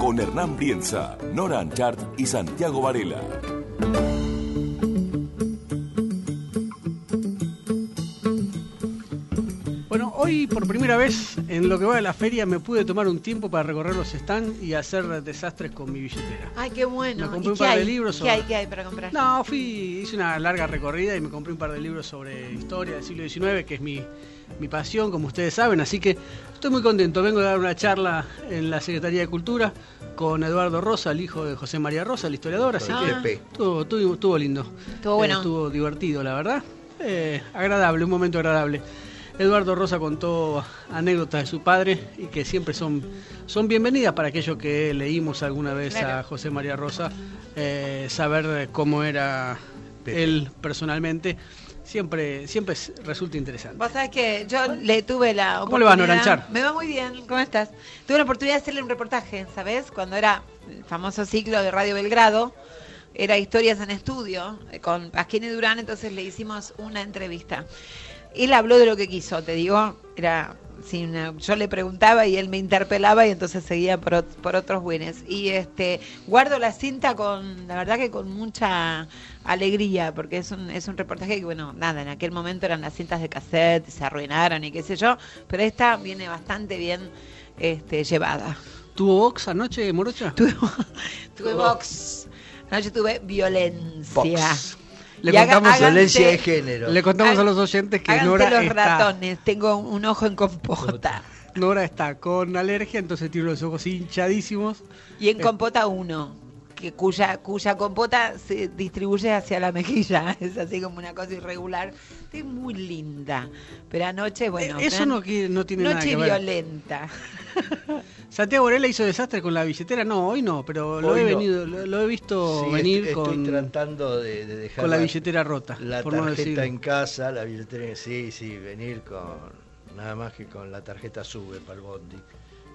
Con Hernán Brienza, Nora Anchart y Santiago Varela. Bueno, hoy por primera vez en lo que va de la feria me pude tomar un tiempo para recorrer los stands y hacer desastres con mi billetera. Ay, qué bueno. Me compré ¿Y un qué par de libros ¿Qué sobre- hay, qué hay para comprar? No, fui, hice una larga recorrida y me compré un par de libros sobre historia del siglo XIX, que es mi, mi pasión, como ustedes saben, así que estoy muy contento. Vengo a dar una charla en la Secretaría de Cultura con Eduardo Rosa, el hijo de José María Rosa, el historiador, así Ah. que estuvo, estuvo- estuvo lindo. Estuvo bueno. estuvo divertido, la verdad. Eh, agradable, un momento agradable. Eduardo Rosa contó anécdotas de su padre y que siempre son, son bienvenidas para aquellos que leímos alguna vez a. José María Rosa, eh, saber cómo era Pepe. él personalmente. Siempre, siempre es- resulta interesante. Vos sabés que yo le tuve la ¿Cómo le va, oportunidad- Nora Anchar? Me va muy bien, ¿cómo estás? Tuve la oportunidad de hacerle un reportaje, ¿sabés? Cuando era el famoso ciclo de Radio Belgrado, era Historias en Estudio, eh, con Pasquini Durán, entonces le hicimos una entrevista. Él habló de lo que quiso, te digo, era... sí, una- yo le preguntaba y él me interpelaba y entonces seguía por, por otros buenos. Y este guardo la cinta con, la verdad que con mucha alegría, porque es un, es un reportaje que, bueno, nada, en aquel momento eran las cintas de cassette, se arruinaron y qué sé yo, pero esta viene bastante bien este, llevada. ¿Tuvo box anoche, Morocha? Tuve, tuve box, anoche tuve violencia. Box. Le Y contamos, háganse- Violencia de género. le contamos a los oyentes que Nora los está, ratones, tengo un ojo en compota. Nora está con alergia, entonces tiene los ojos hinchadísimos. Y en compota uno, que cuya, cuya compota se distribuye hacia la mejilla, es así como una cosa irregular. Estoy muy linda, pero anoche, bueno... Eh, Eso no, no tiene nada que ver. violenta. Santiago Varela hizo desastre con la billetera, no, hoy no, pero lo Hoy he no. venido, lo, lo he visto Sí, venir estoy, con, estoy tratando de, de dejar con la billetera rota, la por tarjeta en casa, la billetera, sí, sí, venir con nada más que con la tarjeta sube para el bondi.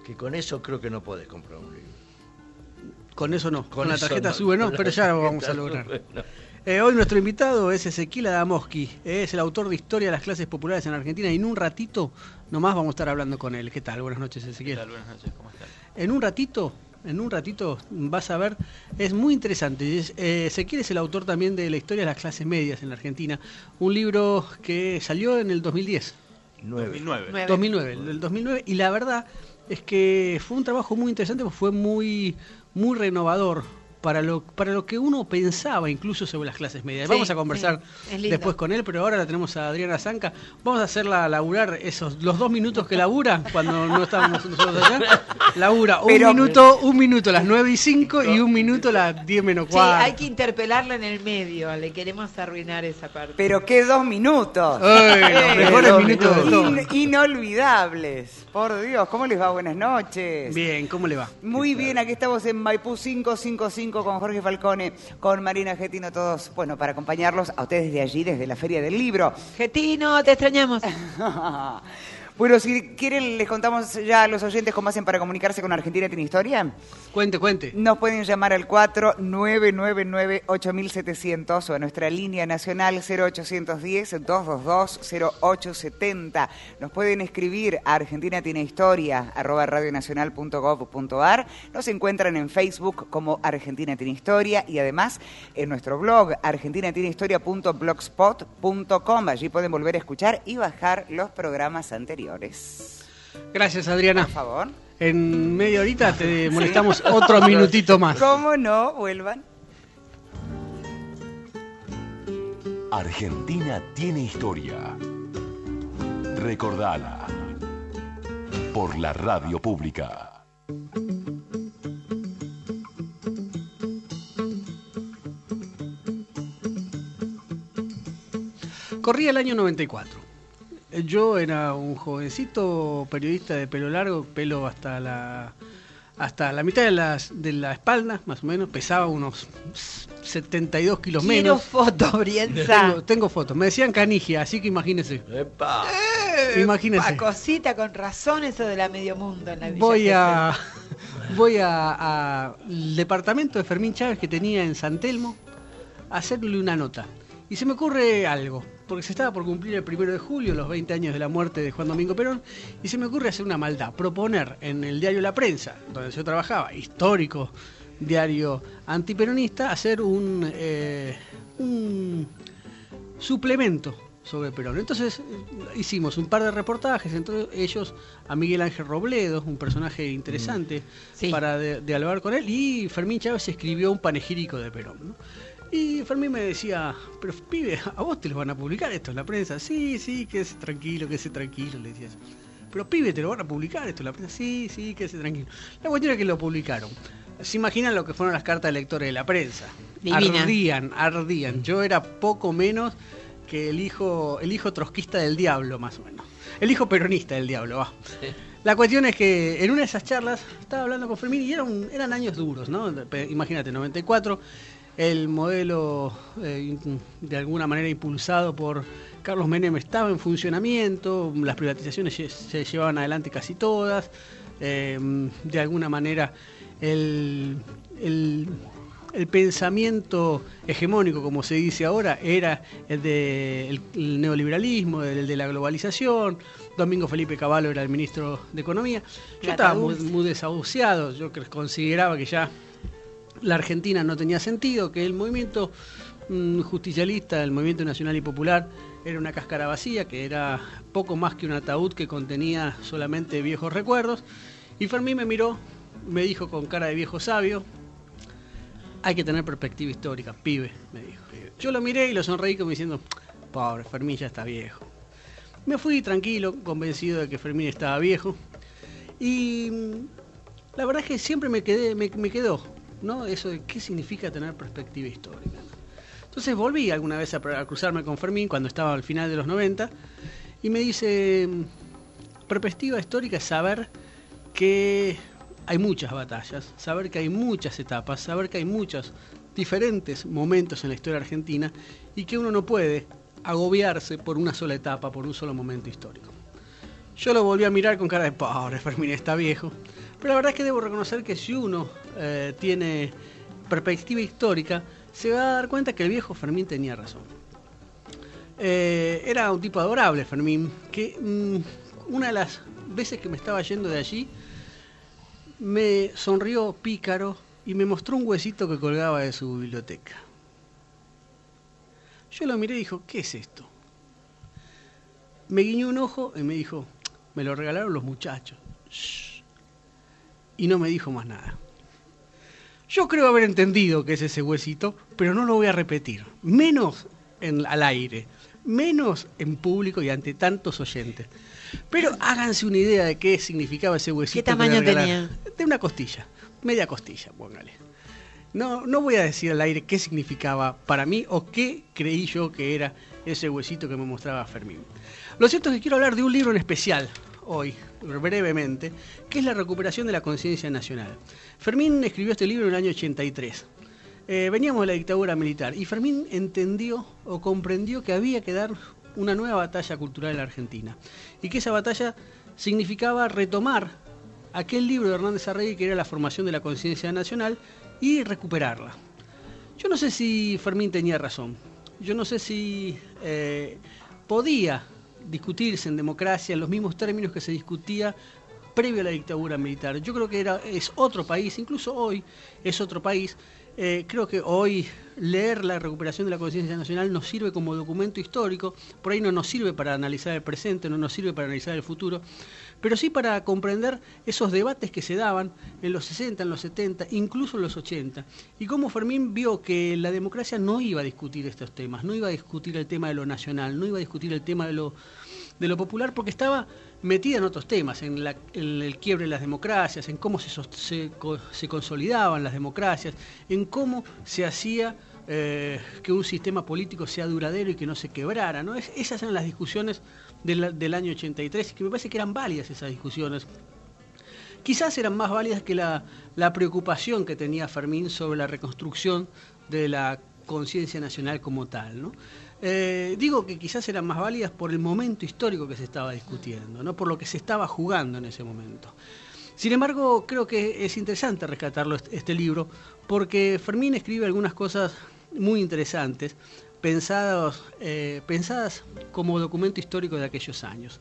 Que con eso creo que no podés comprar un libro. Con eso no, con, la tarjeta no, sube no, pero ya lo vamos a lograr. sube, no. Eh, hoy nuestro invitado es Ezequiel Adamoski, es el autor de Historia de las clases populares en Argentina y en un ratito nomás vamos a estar hablando con él. ¿Qué tal? Buenas noches, Ezequiel. Buenas noches, ¿cómo están? En un ratito, en un ratito vas a ver, es muy interesante. Es- eh, Ezequiel es el autor también de la historia de las clases medias en la Argentina, un libro que salió en el 2010. Nueve. 2009. Nueve. 2009, el del 2009, y la verdad es que fue un trabajo muy interesante, porque fue muy, muy renovador para lo, para lo que uno pensaba incluso sobre las clases medias. Sí, Vamos a conversar sí, después con él, pero ahora la tenemos a Adriana Zanca. Vamos a hacerla laburar esos los dos minutos que labura cuando no estábamos nosotros allá. Labura un Pero- minuto, un minuto las 9 y 5 y un minuto las 10 menos Sí, 4. hay que interpelarla en el medio, le queremos arruinar esa parte. Pero qué dos minutos. Ay, los mejores dos minutos de todo. In- inolvidables. Por Dios, ¿cómo les va? Buenas noches. Bien, ¿cómo le va? Muy bien, aquí estamos en Maipú 555 con Jorge Falcone, con Marina Getino, todos, bueno, para acompañarlos a ustedes de allí, desde la Feria del Libro. Getino, te extrañamos. bueno, si quieren, les contamos ya a los oyentes cómo hacen para comunicarse con Argentina Tiene Historia. Cuente, cuente. Nos pueden llamar al 4999-8700 o a nuestra línea nacional 0810-222-0870. Nos pueden escribir a Argentina Tiene Historia, arroba radionacional.gov.ar. Nos encuentran en Facebook como Argentina Tiene Historia y además en nuestro blog argentinatienehistoria.blogspot.com. Allí pueden volver a escuchar y bajar los programas anteriores. Gracias, Adriana. Por favor. En media horita te molestamos otro minutito más. ¿Cómo no? Vuelvan. Argentina tiene historia. Recordala. Por la radio pública. Corría el año 94. Yo era un jovencito periodista de pelo largo, pelo hasta la hasta la mitad de, las, de la espalda, más o menos, pesaba unos 72 kilos Quiero menos. foto, Brienza. Tengo, tengo fotos. Me decían canigia, así que imagínense. ¡Epa! Imagínense. Pa, cosita, con razón eso de la medio mundo en la Villa Voy Gesell. a voy a, a el departamento de Fermín Chávez que tenía en San Telmo a hacerle una nota. Y se me ocurre algo, porque se estaba por cumplir el primero de julio, los 20 años de la muerte de Juan Domingo Perón, y se me ocurre hacer una maldad, proponer en el diario La Prensa, donde yo trabajaba, histórico diario antiperonista, hacer un, eh, un suplemento sobre Perón. Entonces eh, hicimos un par de reportajes, entre ellos a Miguel Ángel Robledo, un personaje interesante Sí. para de- dialogar con él, y Fermín Chávez escribió un panegírico de Perón. ¿no? Y Fermín me decía, pero pibe, ¿a vos te lo van a publicar esto en la prensa? Sí, sí, quédese tranquilo, quédese tranquilo, le decía. Pero pibe, ¿te lo van a publicar esto en la prensa? Sí, sí, quédese tranquilo. La cuestión es que lo publicaron. ¿Se imaginan lo que fueron las cartas de lectores de la prensa? Divina. Ardían, ardían. Yo era poco menos que el hijo, el hijo trotskista del diablo, más o menos. El hijo peronista del diablo, va. La cuestión es que en una de esas charlas estaba hablando con Fermín y era un- eran años duros, ¿no? Imagínate, 94, el modelo eh, de alguna manera impulsado por Carlos Menem estaba en funcionamiento, las privatizaciones se llevaban adelante casi todas, eh, de alguna manera el, el- el pensamiento hegemónico, como se dice ahora, era el del el neoliberalismo, el de la globalización. Domingo Felipe Cavallo era el ministro de Economía. Yo estaba muy, muy desahuciado, yo consideraba que ya la Argentina no tenía sentido, que el movimiento mm, justicialista, el movimiento nacional y popular, era una cáscara vacía, que era poco más que un ataúd que contenía solamente viejos recuerdos. Y Fermín me miró, me dijo con cara de viejo sabio, hay que tener perspectiva histórica, pibe, me dijo. Yo lo miré y lo sonreí como diciendo, pobre, Fermín ya está viejo. Me fui tranquilo, convencido de que Fermín estaba viejo. Y mm, la verdad es que siempre me quedé, me, me quedó, ¿no? Eso de qué significa tener perspectiva histórica. Entonces volví alguna vez a, a cruzarme con Fermín cuando estaba al final de los 90 y me dice, perspectiva histórica es saber que hay muchas batallas, saber que hay muchas etapas, saber que hay muchos diferentes momentos en la historia argentina y que uno no puede agobiarse por una sola etapa, por un solo momento histórico. Yo lo volví a mirar con cara de pobre, Fermín está viejo. Pero la verdad es que debo reconocer que si uno eh, tiene perspectiva histórica, se va a dar cuenta que el viejo Fermín tenía razón. Eh, era un tipo adorable, Fermín, que mm, una de las veces que me estaba yendo de allí, me sonrió pícaro y me mostró un huesito que colgaba de su biblioteca. Yo lo miré y dijo, ¿qué es esto? Me guiñó un ojo y me dijo, me lo regalaron los muchachos. Y no me dijo más nada. Yo creo haber entendido qué es ese huesito, pero no lo voy a repetir. Menos en, al aire, menos en público y ante tantos oyentes. Pero háganse una idea de qué significaba ese huesito. ¿Qué que tamaño tenía? De una costilla, media costilla, póngale. No, no voy a decir al aire qué significaba para mí o qué creí yo que era ese huesito que me mostraba Fermín. Lo cierto es que quiero hablar de un libro en especial hoy, brevemente, que es La recuperación de la conciencia nacional. Fermín escribió este libro en el año 83. Eh, veníamos de la dictadura militar y Fermín entendió o comprendió que había que dar una nueva batalla cultural en la Argentina y que esa batalla significaba retomar aquel libro de Hernández Arregui que era la formación de la conciencia nacional y recuperarla. Yo no sé si Fermín tenía razón, yo no sé si eh, podía discutirse en democracia en los mismos términos que se discutía previo a la dictadura militar. Yo creo que era, es otro país, incluso hoy es otro país. Eh, creo que hoy leer la recuperación de la conciencia nacional nos sirve como documento histórico, por ahí no nos sirve para analizar el presente, no nos sirve para analizar el futuro, pero sí para comprender esos debates que se daban en los 60, en los 70, incluso en los 80, y cómo Fermín vio que la democracia no iba a discutir estos temas, no iba a discutir el tema de lo nacional, no iba a discutir el tema de lo, de lo popular, porque estaba metida en otros temas, en, el quiebre de las democracias, en cómo se, consolidaban las democracias, en cómo se hacía eh, que un sistema político sea duradero y que no se quebrara. ¿no? Es- esas eran las discusiones del, del año 83, que me parece que eran válidas esas discusiones quizás eran más válidas que la, la preocupación que tenía Fermín sobre la reconstrucción de la conciencia nacional como tal. ¿no? Eh, digo que quizás eran más válidas por el momento histórico que se estaba discutiendo, no por lo que se estaba jugando en ese momento. Sin embargo, creo que es interesante rescatarlo este libro porque Fermín escribe algunas cosas muy interesantes, pensadas, eh, pensadas como documento histórico de aquellos años.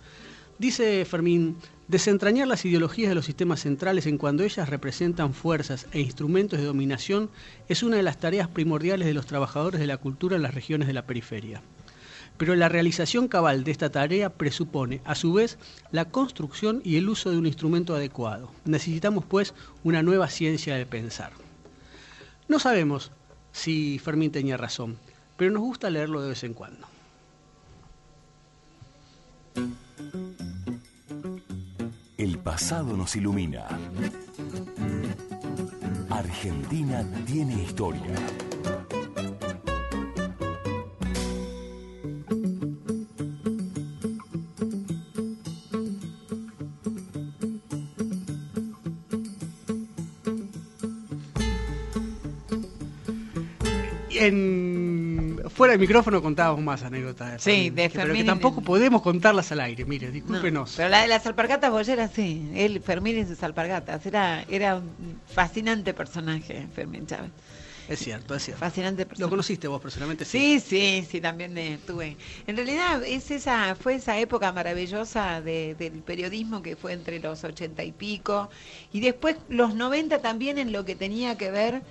Dice Fermín, desentrañar las ideologías de los sistemas centrales en cuando ellas representan fuerzas e instrumentos de dominación es una de las tareas primordiales de los trabajadores de la cultura en las regiones de la periferia. Pero la realización cabal de esta tarea presupone, a su vez, la construcción y el uso de un instrumento adecuado. Necesitamos, pues, una nueva ciencia del pensar. No sabemos si Fermín tenía razón, pero nos gusta leerlo de vez en cuando. El pasado nos ilumina. Argentina tiene historia. Fuera del micrófono contábamos más anécdotas. Sí, de que- Pero que Fermín tampoco de- podemos contarlas al aire, mire, No, discúlpenos. pero la de las alpargatas bolleras, sí. Él, Fermín y sus alpargatas. Era, era un fascinante personaje, Fermín Chávez. Es cierto, es cierto. Fascinante persona. ¿Lo conociste vos personalmente? Sí, sí, sí, también eh, tuve. En realidad es esa, fue esa época maravillosa de- del periodismo que fue entre los ochenta y pico y después los noventa también en lo que tenía que ver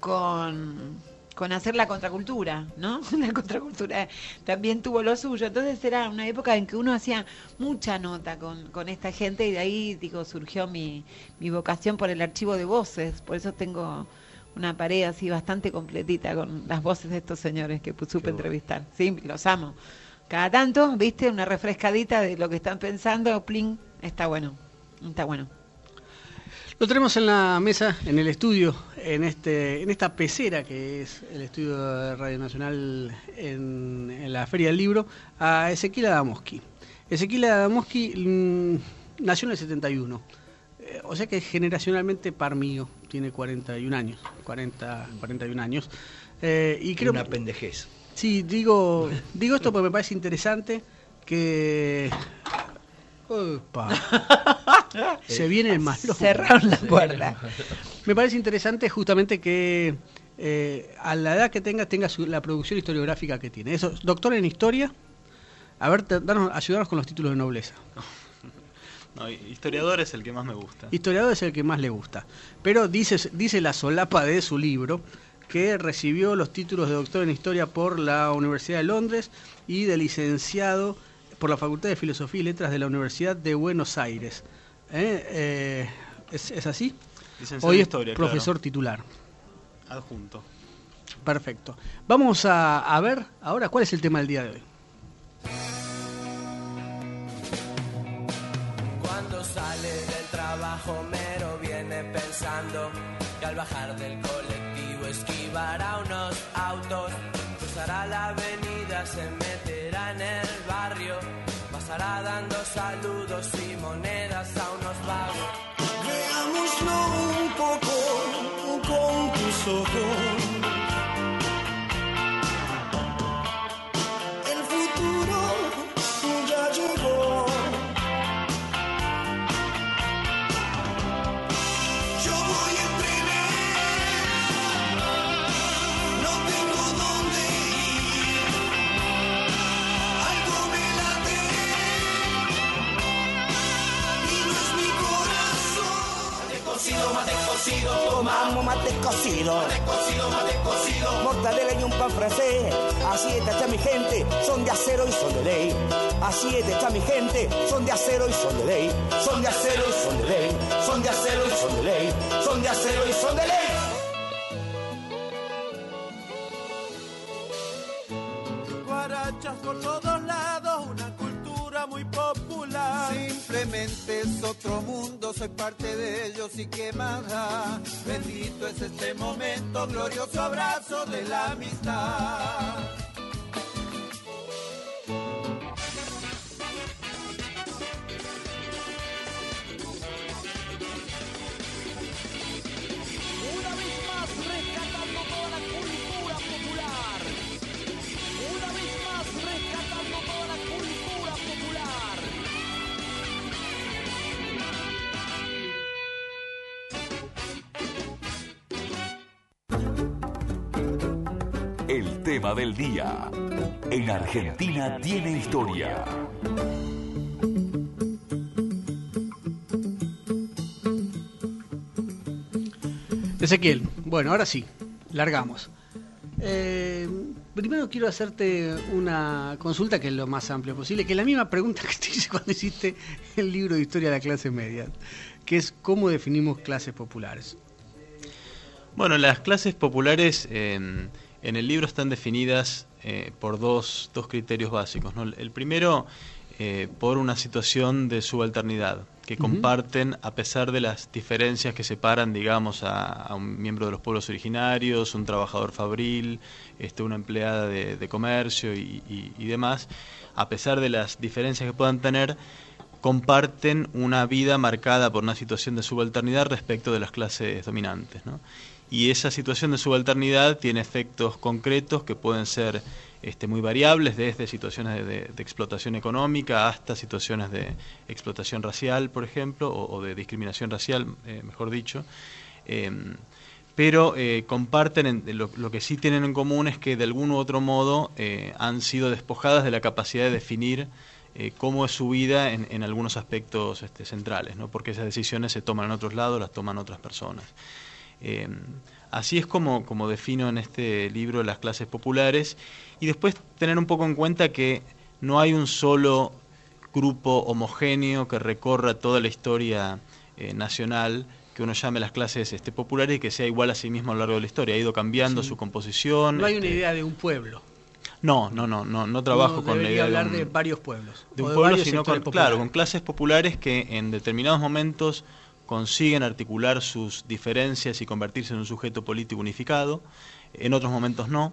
con, con hacer la contracultura, ¿no? La contracultura también tuvo lo suyo. Entonces era una época en que uno hacía mucha nota con, con esta gente y de ahí, digo, surgió mi, mi vocación por el archivo de voces. Por eso tengo una pared así bastante completita con las voces de estos señores que supe entrevistar. Sí, los amo. Cada tanto, viste, una refrescadita de lo que están pensando, plin, está bueno, está bueno. Lo tenemos en la mesa, en el estudio, en este, en esta pecera que es el estudio de Radio Nacional en, en la Feria del Libro, a Ezequiel Adamoski. Ezequiel Adamoski mm, nació en el 71, eh, o sea que generacionalmente par mío, tiene 41 años, 40, 41 años. Eh, y creo Una pendejez. Sí, digo, digo esto porque me parece interesante que... Opa. Se viene el malo. Cerraron la puerta. Me parece interesante justamente que eh, a la edad que tenga, tenga su- la producción historiográfica que tiene. Eso, doctor en historia. A ver, danos, ayudarnos con los títulos de nobleza. No, historiador es el que más me gusta. Historiador es el que más le gusta. Pero dice, dice la solapa de su libro que recibió los títulos de doctor en historia por la Universidad de Londres y de licenciado por la Facultad de Filosofía y Letras de la Universidad de Buenos Aires. ¿Eh? Eh, ¿es, es así? Licenciado Hoy en es historia, profesor titular. Adjunto. Perfecto. Vamos a, a ver ahora cuál es el tema del día de hoy. Cuando sale del trabajo mero viene pensando que al bajar del colectivo esquivará unos autos, cruzará la avenida, se meterá en el barrio, pasará dando saludos y monedas a unos vagos. Veámoslo un poco con tus ojos. Mate cocido, mate cocido, mate cocido. mortadela y un pan francés. Así está mi gente, son de acero y son de ley. Así está mi gente, son de acero y son de ley. Son de acero y son de ley. Son de acero y son de ley. Son de acero y son de ley. guarachas por todos Es otro mundo, soy parte de ellos y qué más. Bendito es este momento, glorioso abrazo de la amistad. Tema del día. En Argentina tiene historia. Ezequiel, bueno, ahora sí, largamos. Eh, primero quiero hacerte una consulta que es lo más amplio posible, que es la misma pregunta que te hice cuando hiciste el libro de historia de la clase media, que es cómo definimos clases populares. Bueno, las clases populares eh, en el libro están definidas eh, por dos, dos, criterios básicos. ¿no? El primero, eh, por una situación de subalternidad, que comparten a pesar de las diferencias que separan, digamos, a, un miembro de los pueblos originarios, un trabajador fabril, este, una empleada de, comercio y, y, demás, a pesar de las diferencias que puedan tener, comparten una vida marcada por una situación de subalternidad respecto de las clases dominantes. ¿no? Y esa situación de subalternidad tiene efectos concretos que pueden ser este, muy variables, desde situaciones de, explotación económica hasta situaciones de explotación racial, por ejemplo, o, de discriminación racial, eh, mejor dicho. Em, pero eh, comparten, lo, que sí tienen en común es que de algún u otro modo eh, han sido despojadas de la capacidad de definir cómo es su vida en, algunos aspectos este, centrales, ¿no? porque esas decisiones se toman en otros lados, las toman otras personas. Eh, así es como, como defino en este libro las clases populares y después tener un poco en cuenta que no hay un solo grupo homogéneo que recorra toda la historia eh, nacional que uno llame las clases este, populares y que sea igual a sí mismo a lo largo de la historia. Ha ido cambiando su composición. No hay una este, idea de un pueblo. No, no, no, no, no trabajo con la idea hablar de, de varios pueblos. De un pueblo, sino con, claro, con clases populares que en determinados momentos consiguen articular sus diferencias y convertirse en un sujeto político unificado, en otros momentos no,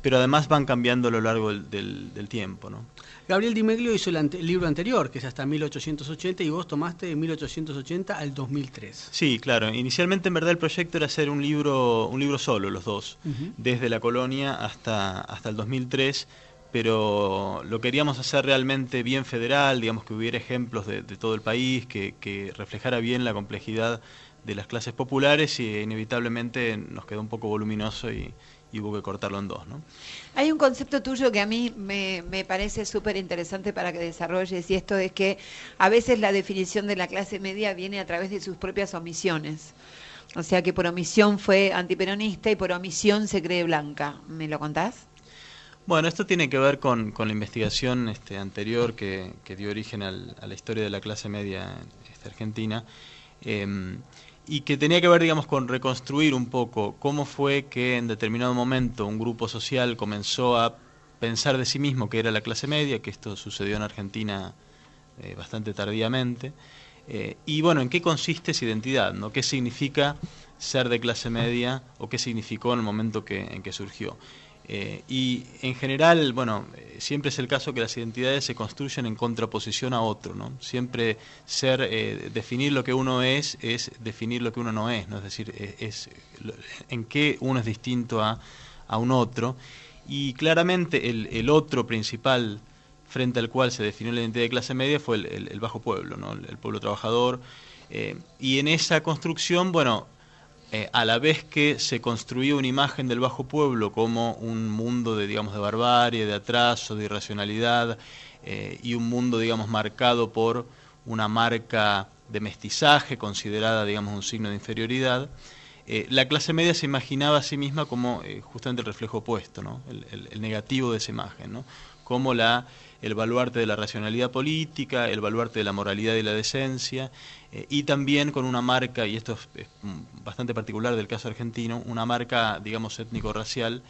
pero además van cambiando a lo largo del, tiempo. ¿no? Gabriel Di Meglio hizo el, libro anterior, que es hasta 1880, y vos tomaste de 1880 al 2003. Sí, claro. Inicialmente, en verdad, el proyecto era hacer un libro, un libro solo, los dos, desde la colonia hasta, hasta el 2003 pero lo queríamos hacer realmente bien federal, digamos que hubiera ejemplos de, todo el país, que, reflejara bien la complejidad de las clases populares y inevitablemente nos quedó un poco voluminoso y, hubo que cortarlo en dos. ¿no? Hay un concepto tuyo que a mí me, parece súper interesante para que desarrolles y esto es que a veces la definición de la clase media viene a través de sus propias omisiones. O sea que por omisión fue antiperonista y por omisión se cree blanca. ¿Me lo contás? Bueno, esto tiene que ver con, con la investigación este, anterior que, dio origen a la historia de la clase media este, argentina em, y que tenía que ver, digamos, con reconstruir un poco cómo fue que en determinado momento un grupo social comenzó a pensar de sí mismo que era la clase media, que esto sucedió en Argentina eh, bastante tardíamente, eh, y bueno, ¿en qué consiste esa identidad? ¿no? ¿Qué significa ser de clase media o qué significó en el momento que, en que surgió? Eh, y en general, bueno, eh, siempre es el caso que las identidades se construyen en contraposición a otro, ¿no? Siempre ser, eh, definir lo que uno es, es definir lo que uno no es, ¿no? Es decir, es, en qué uno es distinto a, a un otro. Y claramente el, el, otro principal frente al cual se definió la identidad de clase media fue el, el, bajo pueblo, ¿no? El, pueblo trabajador. y en esa construcción, bueno, eh, a la vez que se construía una imagen del bajo pueblo como un mundo de, digamos, de barbarie, de atraso, de irracionalidad, eh, y un mundo, digamos, marcado por una marca de mestizaje considerada, digamos, un signo de inferioridad, eh, la clase media se imaginaba a sí misma como justamente el reflejo opuesto, ¿no? el, negativo de esa imagen, ¿no? como la, el baluarte de la racionalidad política, el baluarte de la moralidad y la decencia, eh, y también con una marca, y esto es, bastante particular del caso argentino, una marca, digamos, étnico-racial,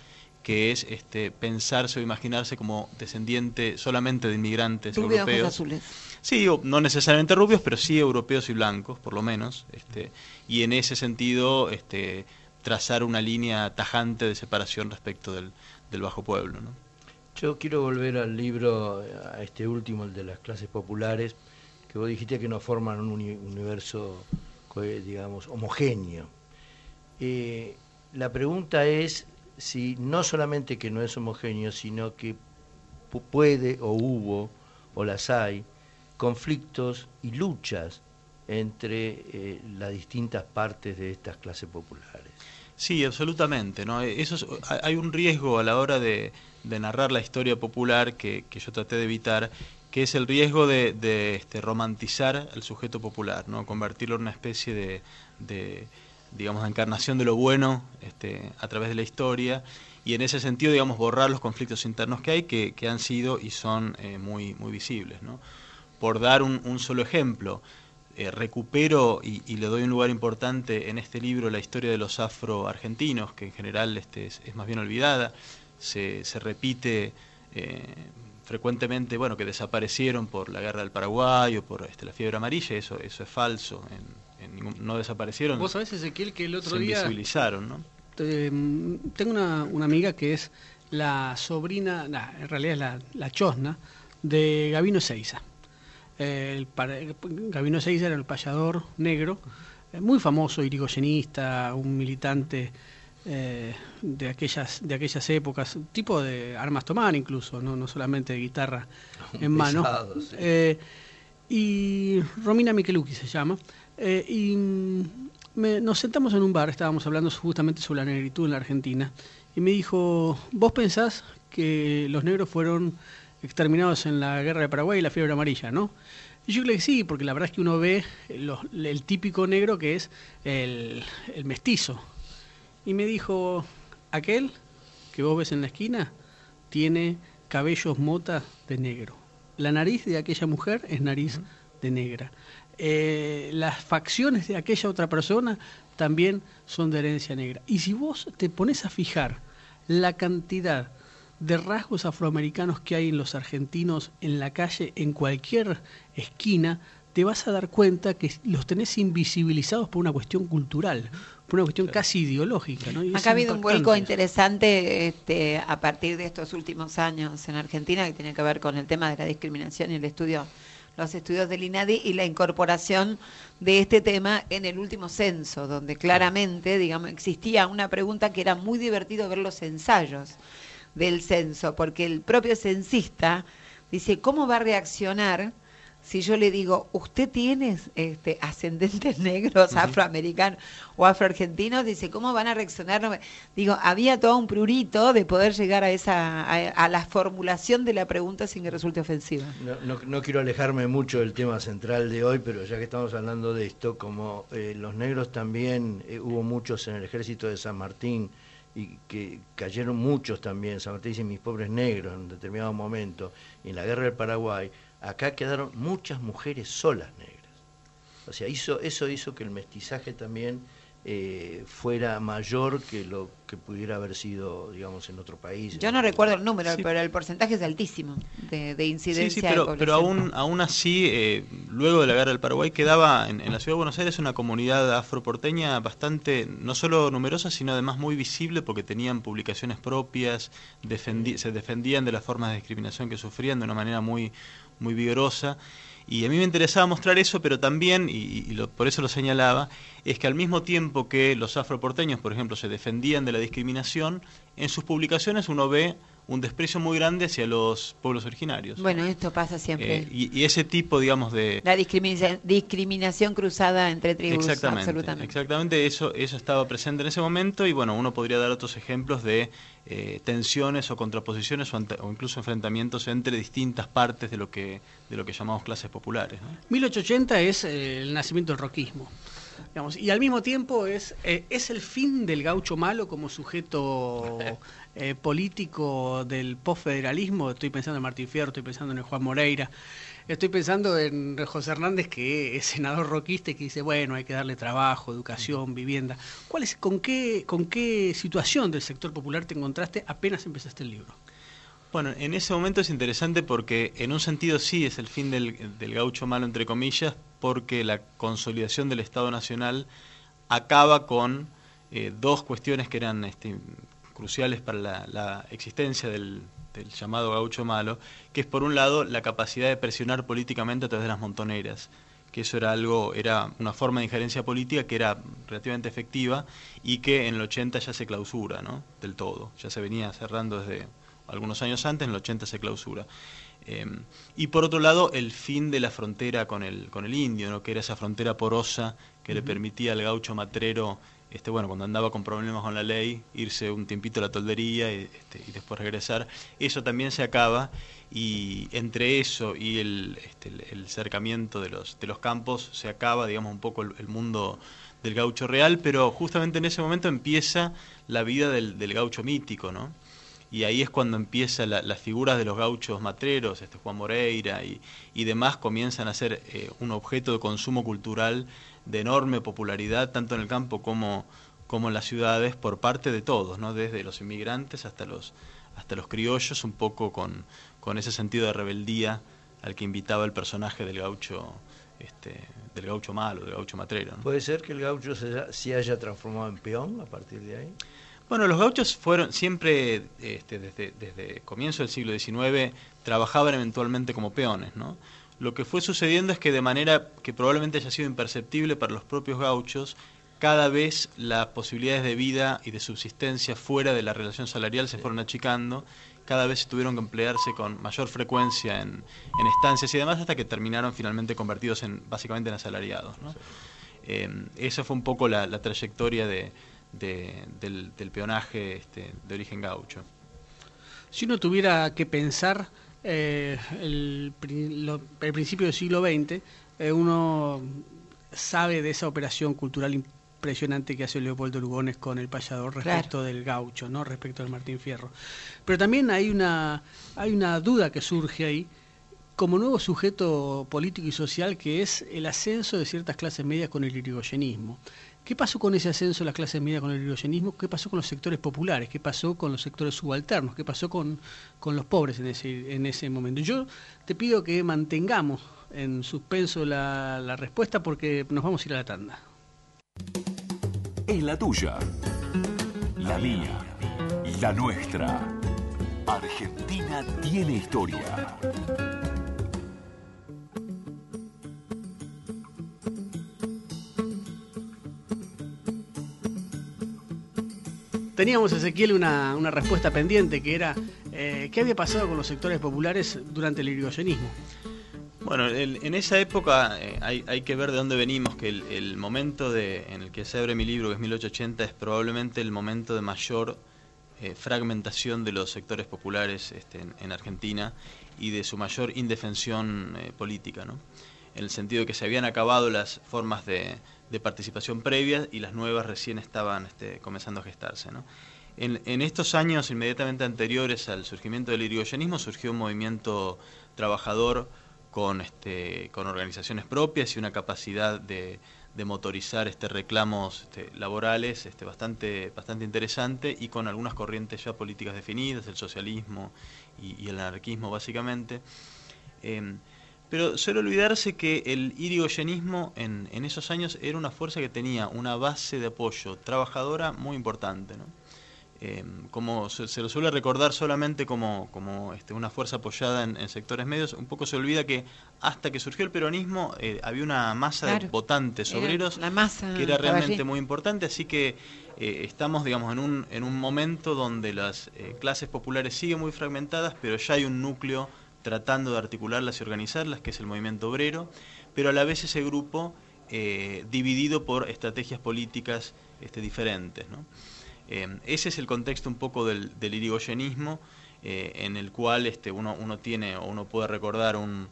que es este, pensarse o imaginarse como descendiente solamente de inmigrantes europeos. azules. Sí, no necesariamente rubios, pero sí europeos y blancos, por lo menos. Este, y en ese sentido, este, trazar una línea tajante de separación respecto del, del bajo pueblo. ¿no? Yo quiero volver al libro, a este último, el de las clases populares, que vos dijiste que no forman un universo, digamos, homogéneo. Eh, la pregunta es si no solamente que no es homogéneo, sino que puede o hubo o las hay conflictos y luchas entre eh, las distintas partes de estas clases populares. Sí, absolutamente. ¿no? Eso es- hay un riesgo a la hora de, narrar la historia popular que, que yo traté de evitar, que es el riesgo de, de, este, romantizar al sujeto popular, ¿no? convertirlo en una especie de, digamos, de encarnación de lo bueno este, a través de la historia y en ese sentido, digamos, borrar los conflictos internos que hay, que, que han sido y son eh, muy, muy visibles. ¿no? Por dar un, un solo ejemplo, eh, recupero y, y le doy un lugar importante en este libro la historia de los afro-argentinos, que en general este, es, es más bien olvidada, se, se repite eh, frecuentemente, bueno, que desaparecieron por la guerra del Paraguay o por este, la fiebre amarilla, eso, eso es falso, en- en ningún- no desaparecieron, Vos sabés, Ezequiel, que el otro se día... invisibilizaron, ¿no? Eh, tengo una, una amiga que es la sobrina, nah, en realidad es la, la chosna, de Gabino Seiza. El Gabino Seiza era el payador negro, eh, muy famoso, irigoyenista, un militante eh, de, aquellas, de aquellas épocas, tipo de armas tomar incluso, no, no solamente de guitarra Un en mano. pesado, sí. Eh, y Romina Michelucci se llama. Eh, y mm, me- nos sentamos en un bar, estábamos hablando justamente sobre la negritud en la Argentina, y me dijo, ¿vos pensás que los negros fueron exterminados en la guerra de Paraguay y la fiebre amarilla, no? Y yo le dije sí, porque la verdad es que uno ve los- el típico negro que es el, el mestizo. Y me dijo, aquel que vos ves en la esquina tiene cabellos mota de negro. La nariz de aquella mujer es nariz de negra. Eh, las facciones de aquella otra persona también son de herencia negra. Y si vos te pones a fijar la cantidad de rasgos afroamericanos que hay en los argentinos en la calle, en cualquier esquina, te vas a dar cuenta que los tenés invisibilizados por una cuestión cultural, por una cuestión casi ideológica. ¿no? Y Acá ha habido un vuelco interesante este, a partir de estos últimos años en Argentina que tiene que ver con el tema de la discriminación y el estudio, los estudios del INADI y la incorporación de este tema en el último censo, donde claramente, digamos, existía una pregunta que era muy divertido ver los ensayos del censo, porque el propio censista dice, ¿cómo va a reaccionar si yo le digo, usted tiene este, ascendentes negros, afroamericanos o afroargentinos? Dice, ¿cómo van a reaccionar? No me- Digo, había todo un prurito de poder llegar a, esa, a, a la formulación de la pregunta sin que resulte ofensiva. No, no- no quiero alejarme mucho del tema central de hoy, pero ya que estamos hablando de esto, como eh, los negros también, eh, hubo muchos en el ejército de San Martín y que cayeron muchos también, San Martín dice mis pobres negros en determinado momento, y en la guerra del Paraguay, acá quedaron muchas mujeres solas negras. O sea, hizo, eso hizo que el mestizaje también eh, fuera mayor que lo que pudiera haber sido, digamos, en otro país. Yo no recuerdo el número, Sí. pero el porcentaje es altísimo de, de incidencia. Sí, sí, de pero, población. pero aún, aún así, eh, luego de la guerra del Paraguay, quedaba en, en la ciudad de Buenos Aires una comunidad afroporteña bastante, no solo numerosa, sino además muy visible porque tenían publicaciones propias, defendi- se defendían de las formas de discriminación que sufrían de una manera muy, muy vigorosa. Y a mí me interesaba mostrar eso, pero también, y, por eso lo señalaba, es que al mismo tiempo que los afroporteños, por ejemplo, se defendían de la discriminación, en sus publicaciones uno ve un desprecio muy grande hacia los pueblos originarios. Bueno, esto pasa siempre. Eh, y, y ese tipo, digamos, de... la discriminación, discriminación cruzada entre tribus, Exactamente, absolutamente. exactamente eso, eso estaba presente en ese momento y bueno, uno podría dar otros ejemplos de eh, tensiones o contraposiciones o, ante- o incluso enfrentamientos entre distintas partes de lo que, de lo que llamamos clases populares. ¿no? 1880 es eh, el nacimiento del roquismo. Digamos, y al mismo tiempo es, eh, es el fin del gaucho malo como sujeto eh, político del posfederalismo. Estoy pensando en Martín Fierro, estoy pensando en Juan Moreira, estoy pensando en José Hernández, que es senador roquista y que dice, bueno, hay que darle trabajo, educación, vivienda. ¿Cuál es, con, qué, ¿Con qué situación del sector popular te encontraste apenas empezaste el libro? Bueno, en ese momento es interesante porque en un sentido sí es el fin del, del gaucho malo, entre comillas, porque la consolidación del Estado Nacional acaba con eh, dos cuestiones que eran este, cruciales para la, la existencia del, del llamado gaucho malo, que es por un lado la capacidad de presionar políticamente a través de las montoneras que eso era algo, era una forma de injerencia política que era relativamente efectiva y que en el 80 ya se clausura, ¿no? Del todo. Ya se venía cerrando desde algunos años antes, en el 80 se clausura. Eh, y por otro lado, el fin de la frontera con el, con el indio, ¿no? que era esa frontera porosa que le permitía al gaucho matrero, este, bueno, cuando andaba con problemas con la ley, irse un tiempito a la toldería y, este, y después regresar. Eso también se acaba y entre eso y el, este, cercamiento de los, de los campos se acaba, digamos, un poco el, mundo del gaucho real, pero justamente en ese momento empieza la vida del, gaucho mítico, ¿no? y ahí es cuando empieza la, las figuras de los gauchos matreros, este Juan Moreira y, y demás comienzan a ser eh, un objeto de consumo cultural de enorme popularidad tanto en el campo como, como en las ciudades por parte de todos, ¿no? desde los inmigrantes hasta los, hasta los criollos, un poco con, con ese sentido de rebeldía al que invitaba el personaje del gaucho este, del gaucho malo, del gaucho matrero. ¿no? ¿Puede ser que el gaucho se, se haya transformado en peón a partir de ahí? Bueno, los gauchos fueron siempre, este, desde, desde comienzo del siglo XIX, trabajaban eventualmente como peones, ¿no? Lo que fue sucediendo es que de manera que probablemente haya sido imperceptible para los propios gauchos, cada vez las posibilidades de vida y de subsistencia fuera de la relación salarial se fueron achicando, cada vez tuvieron que emplearse con mayor frecuencia en, en estancias y demás hasta que terminaron finalmente convertidos en básicamente en asalariados. Eh, esa fue un poco la, trayectoria de, de, del, del, peonaje este, de origen gaucho. Si uno tuviera que pensar eh, el, lo, el, principio del siglo XX, eh, uno sabe de esa operación cultural impresionante que hace Leopoldo Lugones con el payador respecto claro. del gaucho, ¿no? respecto del Martín Fierro. Pero también hay una, hay una duda que surge ahí como nuevo sujeto político y social que es el ascenso de ciertas clases medias con el irigoyenismo. ¿Qué pasó con ese ascenso de las clases medias con el irigoyenismo? ¿Qué pasó con los sectores populares? ¿Qué pasó con los sectores subalternos? ¿Qué pasó con, con los pobres en ese, en ese momento? Yo te pido que mantengamos en suspenso la, la respuesta porque nos vamos a ir a la tanda. Es la tuya, la mía, la nuestra. Argentina tiene historia. Teníamos, Ezequiel, una, una respuesta pendiente que era eh, ¿qué había pasado con los sectores populares durante el irigoyenismo? Bueno, en esa época eh, hay, hay, que ver de dónde venimos, que el, el, momento de, en el que se abre mi libro, que es 1880, es probablemente el momento de mayor eh, fragmentación de los sectores populares este, en, en, Argentina y de su mayor indefensión política, ¿no? En el sentido de que se habían acabado las formas de, de participación previa y las nuevas recién estaban este, comenzando a gestarse. En, estos años inmediatamente anteriores al surgimiento del irigoyenismo surgió un movimiento trabajador con, este, con organizaciones propias y una capacidad de, de motorizar este, reclamos este, laborales este, bastante, bastante interesante y con algunas corrientes ya políticas definidas, el socialismo y, el anarquismo básicamente. Eh, pero suele olvidarse que el irigoyenismo en, en, esos años era una fuerza que tenía una base de apoyo trabajadora muy importante. ¿no? Eh, como se, se, lo suele recordar solamente como, como este, una fuerza apoyada en, en, sectores medios, un poco se olvida que hasta que surgió el peronismo eh, había una masa claro. de votantes obreros era masa que era realmente muy importante, así que eh, estamos digamos en un, en un momento donde las eh, clases populares siguen muy fragmentadas, pero ya hay un núcleo tratando de articularlas y organizarlas, que es el movimiento obrero, pero a la vez ese grupo eh, dividido por estrategias políticas este, diferentes. Eh, ese es el contexto un poco del, del irigoyenismo, eh, en el cual este, uno, uno tiene o uno puede recordar un,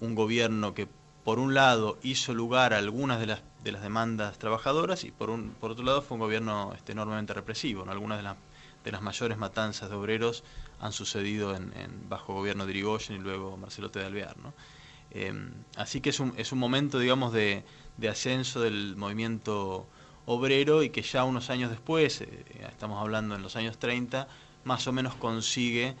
un, gobierno que por un lado hizo lugar a algunas de las, de las demandas trabajadoras y por, un, por otro lado fue un gobierno este, enormemente represivo. ¿no? Algunas de, de las mayores matanzas de obreros han sucedido en, bajo gobierno de Irigoyen y luego Marcelote de Alvear. Eh, así que es un, es un momento, digamos, de, de, ascenso del movimiento obrero y que ya unos años después, eh, estamos hablando en los años 30, más o menos consigue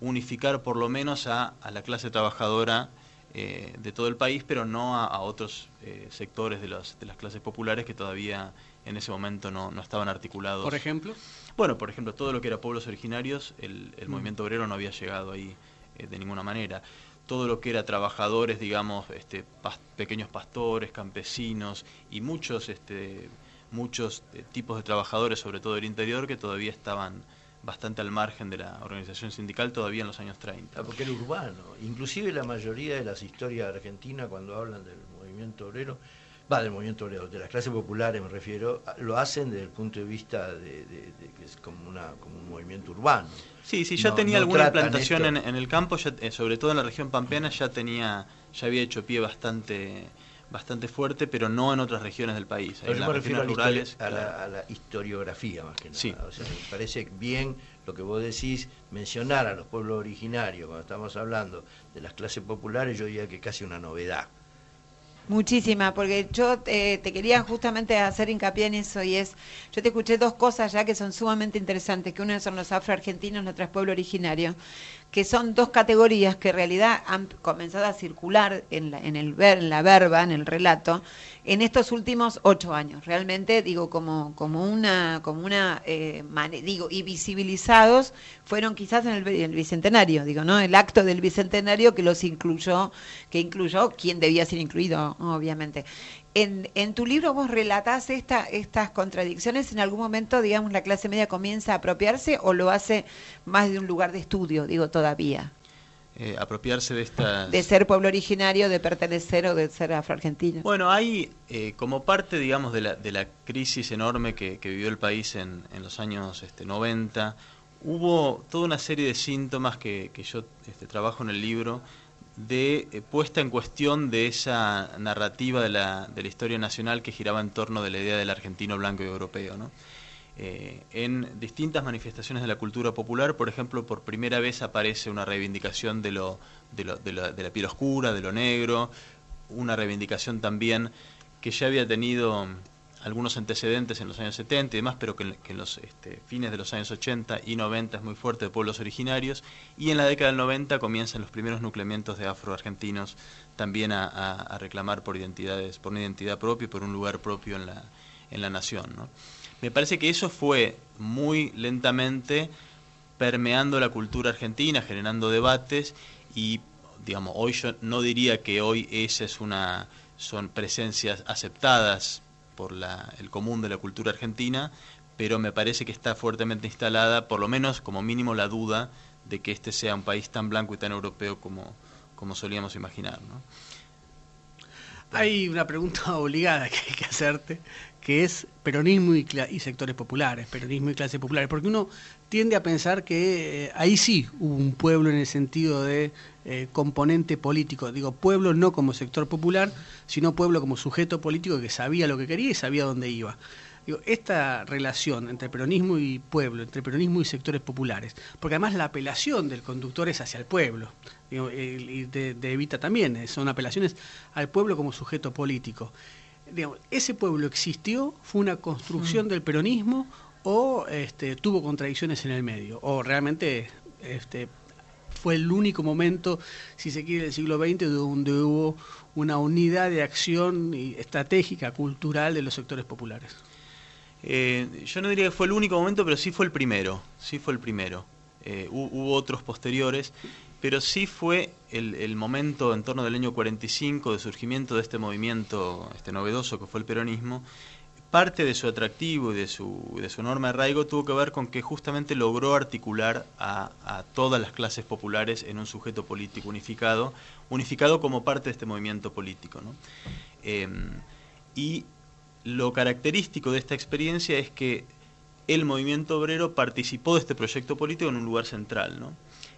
unificar por lo menos a, a la clase trabajadora eh, de todo el país, pero no a, otros sectores de, de las clases populares que todavía en ese momento no, no estaban articulados. Por ejemplo. Bueno, por ejemplo, todo lo que era pueblos originarios, el, el mm. movimiento obrero no había llegado ahí eh, de ninguna manera. Todo lo que era trabajadores, digamos, este, pas pequeños pastores, campesinos y muchos, este, muchos eh, tipos de trabajadores, sobre todo del interior, que todavía estaban bastante al margen de la organización sindical todavía en los años 30. Ah, porque era urbano. Inclusive la mayoría de las historias argentinas cuando hablan del movimiento obrero, va del movimiento obrero, de las clases populares me refiero, lo hacen desde el punto de vista de, que es como, una, como un movimiento urbano. Sí, sí, ya tenía alguna implantación en, el campo, eh, sobre todo en la región pampeana, ya tenía, ya había hecho pie bastante bastante fuerte, pero no en otras regiones del país. Pero yo me refiero rurales, a, la, historiografía más que nada. Sí. O sea, me parece bien lo que vos decís, mencionar a los pueblos originarios, cuando estamos hablando de las clases populares, yo diría que casi una novedad. Muchísima, porque yo eh, te quería justamente hacer hincapié en eso y es, yo te escuché dos cosas ya que son sumamente interesantes, que uno son los afroargentinos, y otro es pueblo originario que son dos categorías que en realidad han comenzado a circular en la, en el en la verba, en el relato, en estos últimos ocho años. Realmente, digo, como, como una, como una eh, digo, y visibilizados fueron quizás en el, el, bicentenario, digo, ¿no? El acto del bicentenario que los incluyó, que incluyó quien debía ser incluido, obviamente en, tu libro vos relatás esta, estas contradicciones. ¿En algún momento, digamos, la clase media comienza a apropiarse o lo hace más de un lugar de estudio, digo, todavía? Eh, apropiarse de esta... De ser pueblo originario, de pertenecer o de ser afroargentino. Bueno, hay eh, como parte, digamos, de la, de la crisis enorme que, vivió el país en, en los años este, 90, hubo toda una serie de síntomas que, que yo este, trabajo en el libro de eh, puesta en cuestión de esa narrativa de la, de la, historia nacional que giraba en torno de la idea del argentino blanco y europeo. ¿no? Eh, en distintas manifestaciones de la cultura popular, por ejemplo, por primera vez aparece una reivindicación de, lo, de, la piel oscura, de lo negro, una reivindicación también que ya había tenido algunos antecedentes en los años 70 y demás, pero que, en los este, fines de los años 80 y 90 es muy fuerte de pueblos originarios, y en la década del 90 comienzan los primeros nucleamientos de afroargentinos también a, reclamar por identidades, por una identidad propia y por un lugar propio en la, en la nación. Me parece que eso fue muy lentamente permeando la cultura argentina, generando debates y digamos, hoy yo no diría que hoy esa es una son presencias aceptadas por la, el común de la cultura argentina, pero me parece que está fuertemente instalada, por lo menos como mínimo, la duda de que este sea un país tan blanco y tan europeo como, como solíamos imaginar. Hay una pregunta obligada que hay que hacerte, que es peronismo y, sectores populares, peronismo y clases populares, porque uno tiende a pensar que eh, ahí sí hubo un pueblo en el sentido de eh, componente político, digo pueblo no como sector popular, sino pueblo como sujeto político que sabía lo que quería y sabía dónde iba. Esta relación entre peronismo y pueblo, entre peronismo y sectores populares, porque además la apelación del conductor es hacia el pueblo, y de, de Evita también, eh, son apelaciones al pueblo como sujeto político. Digamos, ese pueblo existió, fue una construcción mm. del peronismo o este, tuvo contradicciones en el medio, o realmente este, fue el único momento, si se quiere, del siglo XX donde hubo una unidad de acción estratégica, cultural de los sectores populares. Eh, yo no diría que fue el único momento, pero sí fue el primero, sí fue el primero. Eh, hubo otros posteriores, pero sí fue el, momento en torno del año 45 de surgimiento de este movimiento este novedoso que fue el peronismo, parte de su atractivo y de su, de su enorme arraigo tuvo que ver con que justamente logró articular a, todas las clases populares en un sujeto político unificado, unificado como parte de este movimiento político. Em, y lo característico de esta experiencia es que el movimiento obrero participó de este proyecto político en un lugar central.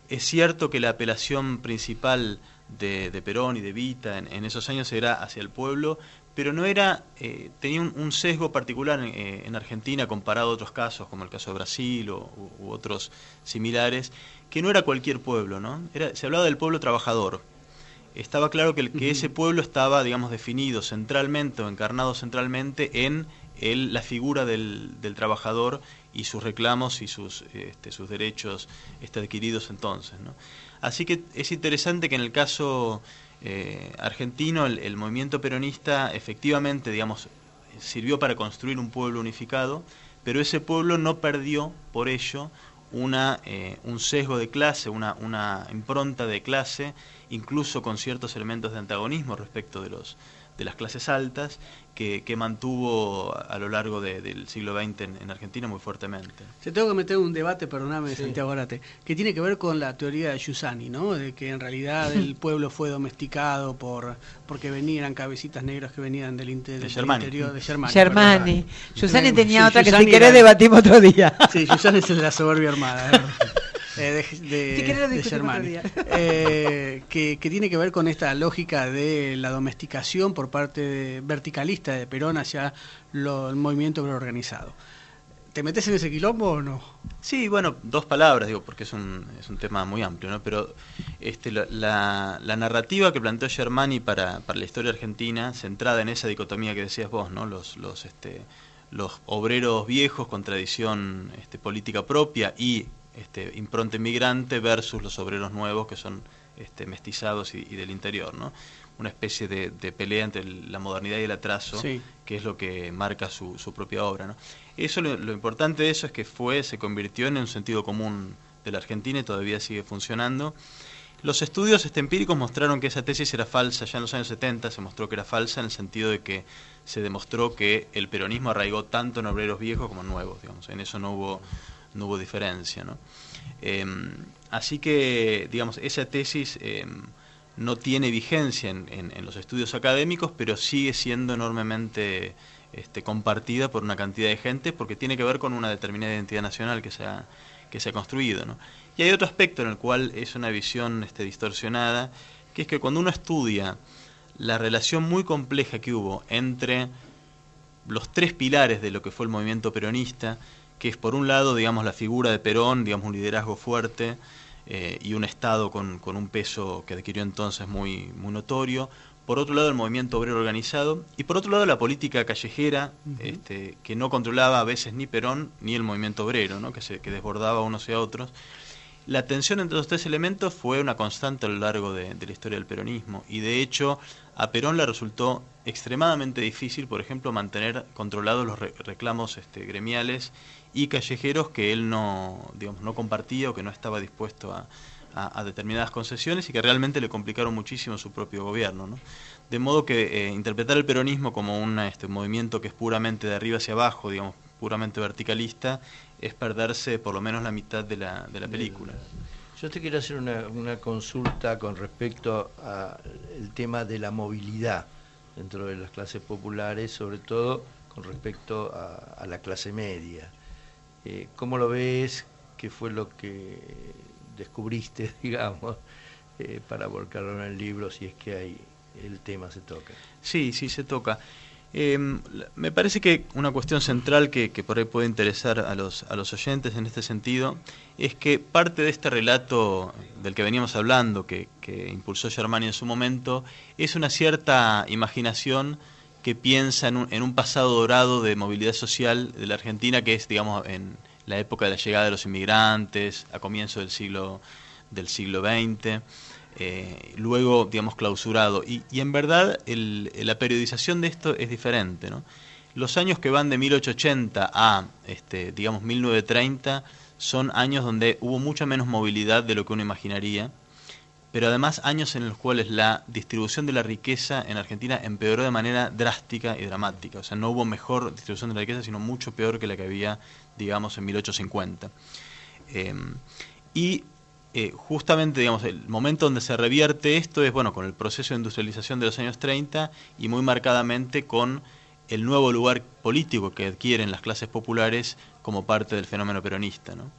Es cierto que la apelación principal de, Perón y de Vita en, esos años era hacia el pueblo, pero no era, eh, tenía un, sesgo particular eh, en, Argentina comparado a otros casos, como el caso de Brasil o, u, otros similares, que no era cualquier pueblo, ¿no? Era, se hablaba del pueblo trabajador. Estaba claro que, que ese pueblo estaba, digamos, definido centralmente o encarnado centralmente en el, la figura del, del, trabajador y sus reclamos y sus, este, sus derechos este, adquiridos entonces, ¿no? Así que es interesante que en el caso eh, argentino, el, movimiento peronista efectivamente, digamos, sirvió para construir un pueblo unificado, pero ese pueblo no perdió por ello una, eh, un sesgo de clase, una, una impronta de clase, incluso con ciertos elementos de antagonismo respecto de los, de las clases altas que, que mantuvo a lo largo de- del siglo XX en, en Argentina muy fuertemente. Se tengo que meter un debate, perdóname, Sí. Santiago Arate, que tiene que ver con la teoría de Giussani, ¿no? De que en realidad el pueblo fue domesticado por porque venían cabecitas negras que venían del, inte- del Germani. interior de Germani. Germani. Giussani tenía sí, otra que si querés era- debatimos otro día. Sí, Giussani es el de la soberbia armada. ¿eh? Eh, de, de- de día. Eh, que, que tiene que ver con esta lógica de la domesticación por parte de- verticalista de Perón hacia lo- el movimiento organizado. ¿Te metes en ese quilombo o no? Sí, bueno, dos palabras, digo, porque es un, es un tema muy amplio, ¿no? Pero este, la, la- la narrativa que planteó Germani para, para la historia argentina, centrada en esa dicotomía que decías vos, ¿no? Los, los, este, los obreros viejos con tradición este, política propia y este, impronta inmigrante versus los obreros nuevos que son este, mestizados y, y del interior, ¿no? Una especie de, de pelea entre el- la modernidad y el atraso Sí. que es lo que marca su, su propia obra. ¿no? Eso lo, lo importante de eso es que fue, se convirtió en un sentido común de la Argentina y todavía sigue funcionando. Los estudios este, empíricos mostraron que esa tesis era falsa, ya en los años 70 se mostró que era falsa en el sentido de que se demostró que el peronismo arraigó tanto en obreros viejos como en nuevos, digamos, en eso no hubo, no hubo diferencia. Em, así que, digamos, esa tesis em, no tiene vigencia en, en- los estudios académicos, pero sigue siendo enormemente este, compartida por una cantidad de gente porque tiene que ver con una determinada identidad nacional que se ha, que se ha construido. Y hay otro aspecto en el cual es una visión este, distorsionada, que es que cuando uno estudia la relación muy compleja que hubo entre los tres pilares de lo que fue el movimiento peronista, que es por un lado, digamos, la figura de Perón, digamos, un liderazgo fuerte eh, y un Estado con, con un peso que adquirió entonces muy, muy notorio. Por otro lado, el movimiento obrero organizado. Y por otro lado, la política callejera, este, que no controlaba a veces ni Perón ni el movimiento obrero, ¿no? que, se, que desbordaba unos y a otros. La tensión entre los tres elementos fue una constante a lo largo de, de la historia del peronismo y de hecho a Perón le resultó extremadamente difícil, por ejemplo, mantener controlados los re- reclamos este, gremiales y callejeros que él no, digamos, no compartía o que no estaba dispuesto a, a- a determinadas concesiones y que realmente le complicaron muchísimo su propio gobierno. ¿no? De modo que eh, interpretar el peronismo como un este, movimiento que es puramente de arriba hacia abajo, digamos, puramente verticalista, es perderse por lo menos la mitad de la, de la película. Yo te quiero hacer una, una consulta con respecto al tema de la movilidad dentro de las clases populares, sobre todo con respecto a, a la clase media. Eh, ¿Cómo lo ves? ¿Qué fue lo que descubriste, digamos, eh, para volcarlo en el libro si es que hay el tema se toca? Sí, sí, se toca. La- me parece que una cuestión central que, por ahí puede interesar a los, oyentes en este sentido es que parte de este relato del que veníamos hablando, que, que impulsó Germani en su momento, es una cierta imaginación que piensa en un, en un pasado dorado de movilidad social de la Argentina, que es, digamos, en la época de la llegada de los inmigrantes, a comienzo del siglo, del siglo XX eh, luego, digamos, clausurado. Y, y en verdad el- la periodización de esto es diferente. ¿no? Los años que van de 1880 a, este, digamos, 1930 son años donde hubo mucha menos movilidad de lo que uno imaginaría, pero además años en los cuales la distribución de la riqueza en Argentina empeoró de manera drástica y dramática. O sea, no hubo mejor distribución de la riqueza, sino mucho peor que la que había, digamos, en 1850. Eh, y eh, justamente, digamos, el momento donde se revierte esto es, bueno, con el proceso de industrialización de los años 30 y muy marcadamente con el nuevo lugar político que adquieren las clases populares como parte del fenómeno peronista, ¿no?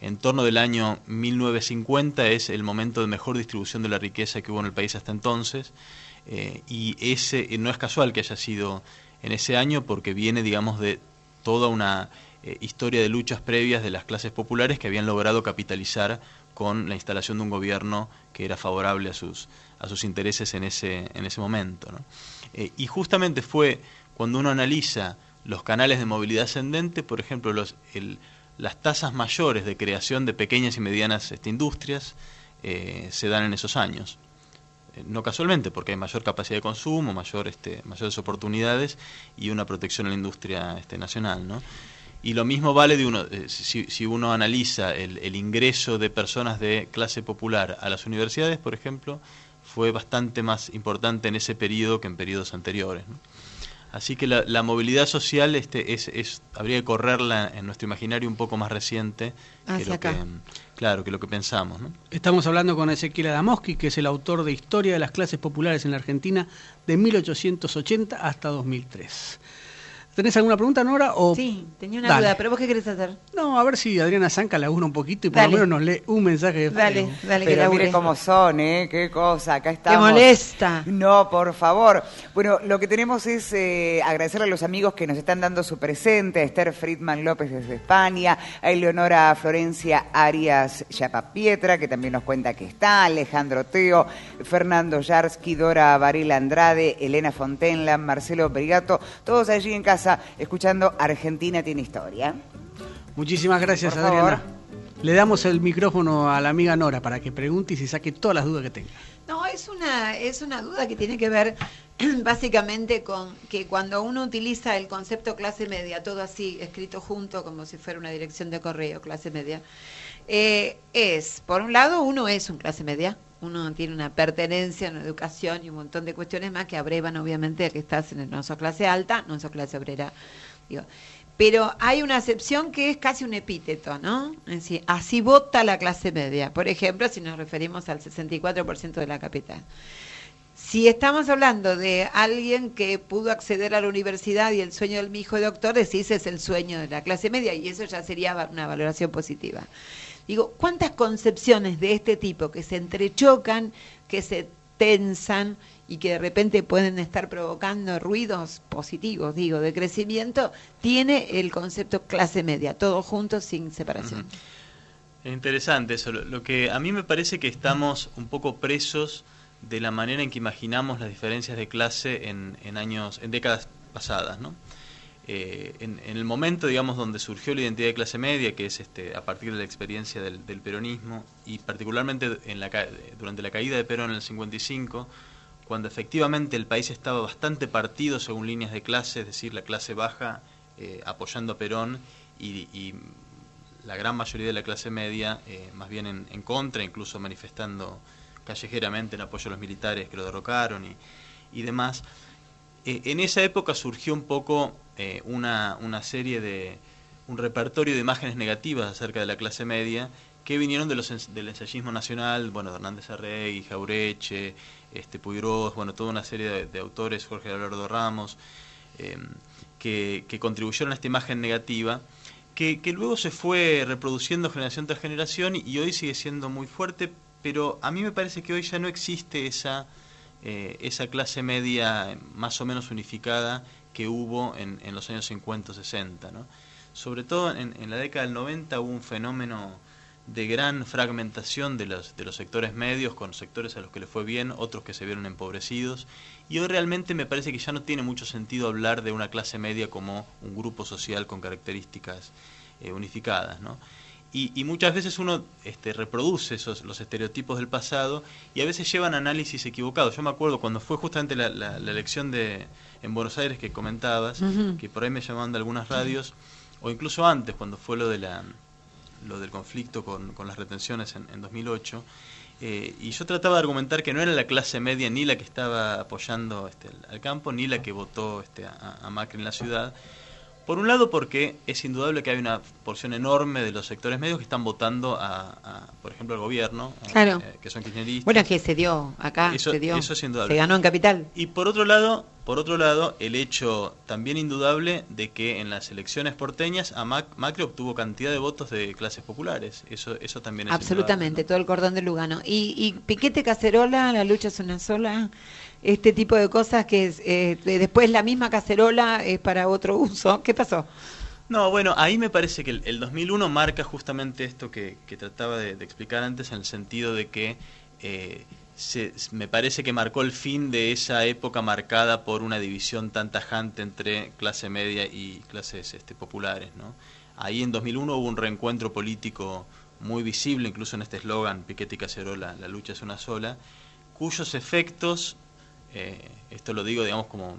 En torno del año 1950 es el momento de mejor distribución de la riqueza que hubo en el país hasta entonces, eh, y ese eh, no es casual que haya sido en ese año porque viene, digamos, de toda una eh, historia de luchas previas de las clases populares que habían logrado capitalizar con la instalación de un gobierno que era favorable a sus, a sus intereses en ese, en ese momento. y justamente fue cuando uno analiza los canales de movilidad ascendente, por ejemplo, los, el, las tasas mayores de creación de pequeñas y medianas este, industrias eh, se dan en esos años. Eh, no casualmente, porque hay mayor capacidad de consumo, mayor, este, mayores oportunidades y una protección a la industria este, nacional. ¿no? Y lo mismo vale eh, si, uno analiza el, el ingreso de personas de clase popular a las universidades, por ejemplo, fue bastante más importante en ese periodo que en periodos anteriores. ¿no? Así que la, la, movilidad social este, es, es, habría que correrla en nuestro imaginario un poco más reciente que lo que, claro, que lo que pensamos. ¿no? Estamos hablando con Ezequiel Adamowski, que es el autor de Historia de las clases populares en la Argentina de 1880 hasta 2003. ¿Tenés alguna pregunta, Nora? O... Sí, tenía una Dale. duda, pero vos qué querés hacer? No, a ver si Adriana Zanca la una un poquito y por dale. lo menos nos lee un mensaje de Dale, Facebook. dale, Pero que mire cómo son, ¿eh? Qué cosa, acá estamos. Te molesta. No, por favor. Bueno, lo que tenemos es eh, agradecerle a los amigos que nos están dando su presente, a Esther Friedman López desde España, a Eleonora Florencia Arias Yapapietra, que también nos cuenta que está, Alejandro Teo, Fernando Yarsky, Dora Varela Andrade, Elena Fontenla, Marcelo Brigato, todos allí en casa escuchando Argentina tiene historia. Muchísimas gracias, Por Adriana. favor. Le damos el micrófono a la amiga Nora para que pregunte y se saque todas las dudas que tenga. No, es una, es una duda que tiene que ver básicamente con que cuando uno utiliza el concepto clase media, todo así escrito junto como si fuera una dirección de correo, clase media, eh, es, por un lado, uno es un clase media, uno tiene una pertenencia, una educación y un montón de cuestiones más que abrevan obviamente a que estás en el no sos clase alta, no sos clase obrera. Digo. Pero hay una acepción que es casi un epíteto, ¿no? Es decir, así vota la clase media. Por ejemplo, si nos referimos al 64% de la capital. Si estamos hablando de alguien que pudo acceder a la universidad y el sueño del mi hijo doctor, decís es el sueño de la clase media y eso ya sería una valoración positiva. Digo, ¿cuántas concepciones de este tipo que se entrechocan, que se tensan y que de repente pueden estar provocando ruidos positivos, digo, de crecimiento, tiene el concepto clase media, todos juntos sin separación? Es interesante eso. Lo, lo que a mí me parece que estamos un poco presos de la manera en que imaginamos las diferencias de clase en, en años, en décadas pasadas, ¿no? Eh, en, el momento, digamos, donde surgió la identidad de clase media, que es este, a partir de la experiencia del, peronismo, y particularmente en la, durante la caída de Perón en el 55, cuando efectivamente el país estaba bastante partido según líneas de clase, es decir, la clase baja eh, apoyando a Perón y, la gran mayoría de la clase media eh, más bien en, contra, incluso manifestando callejeramente en apoyo a los militares que lo derrocaron y demás. Eh, en esa época surgió un poco eh, una, una serie de un repertorio de imágenes negativas acerca de la clase media que vinieron del ensayismo nacional, bueno, de Hernández Arrey, Jaureche, este, bueno, toda una serie de, autores, Jorge Alberto Ramos, eh, que, contribuyeron a esta imagen negativa, que, luego se fue reproduciendo generación tras generación y hoy sigue siendo muy fuerte, pero a mí me parece que hoy ya no existe esa, eh, esa clase media más o menos unificada que hubo en, los años 50 o 60. ¿no? Sobre todo en, en, la década del 90 hubo un fenómeno de gran fragmentación de los, de los sectores medios, con sectores a los que le fue bien, otros que se vieron empobrecidos, y hoy realmente me parece que ya no tiene mucho sentido hablar de una clase media como un grupo social con características eh, unificadas. ¿no? Y, y, muchas veces uno este, reproduce esos, los estereotipos del pasado y a veces llevan análisis equivocados. Yo me acuerdo cuando fue justamente la, la, la elección de, en Buenos Aires que comentabas, uh -huh. que por ahí me llamaban de algunas radios, o incluso antes, cuando fue lo de la lo del conflicto con, con las retenciones en, en 2008, eh, y yo trataba de argumentar que no era la clase media ni la que estaba apoyando este, al campo, ni la que votó este, a, a, Macri en la ciudad. Por un lado, porque es indudable que hay una porción enorme de los sectores medios que están votando, a, a por ejemplo, al gobierno, claro. eh, que son kirchneristas. Bueno, que se dio acá, eso, se dio. Eso es indudable. Se ganó en Capital. Y por otro lado, por otro lado, el hecho también indudable de que en las elecciones porteñas a Mac Macri obtuvo cantidad de votos de clases populares. Eso, eso también es Absolutamente, ¿no? todo el cordón de Lugano. Y, y Piquete Cacerola, la lucha es una sola, este tipo de cosas que es, eh, después la misma cacerola es para otro uso. ¿Qué pasó? No, bueno, ahí me parece que el, el 2001 marca justamente esto que, que trataba de, de, explicar antes en el sentido de que eh, se, me parece que marcó el fin de esa época marcada por una división tan tajante entre clase media y clases este, populares. ¿no? Ahí en 2001 hubo un reencuentro político muy visible, incluso en este eslogan, Piquete y Cacerola, la lucha es una sola, cuyos efectos, eh, esto lo digo digamos como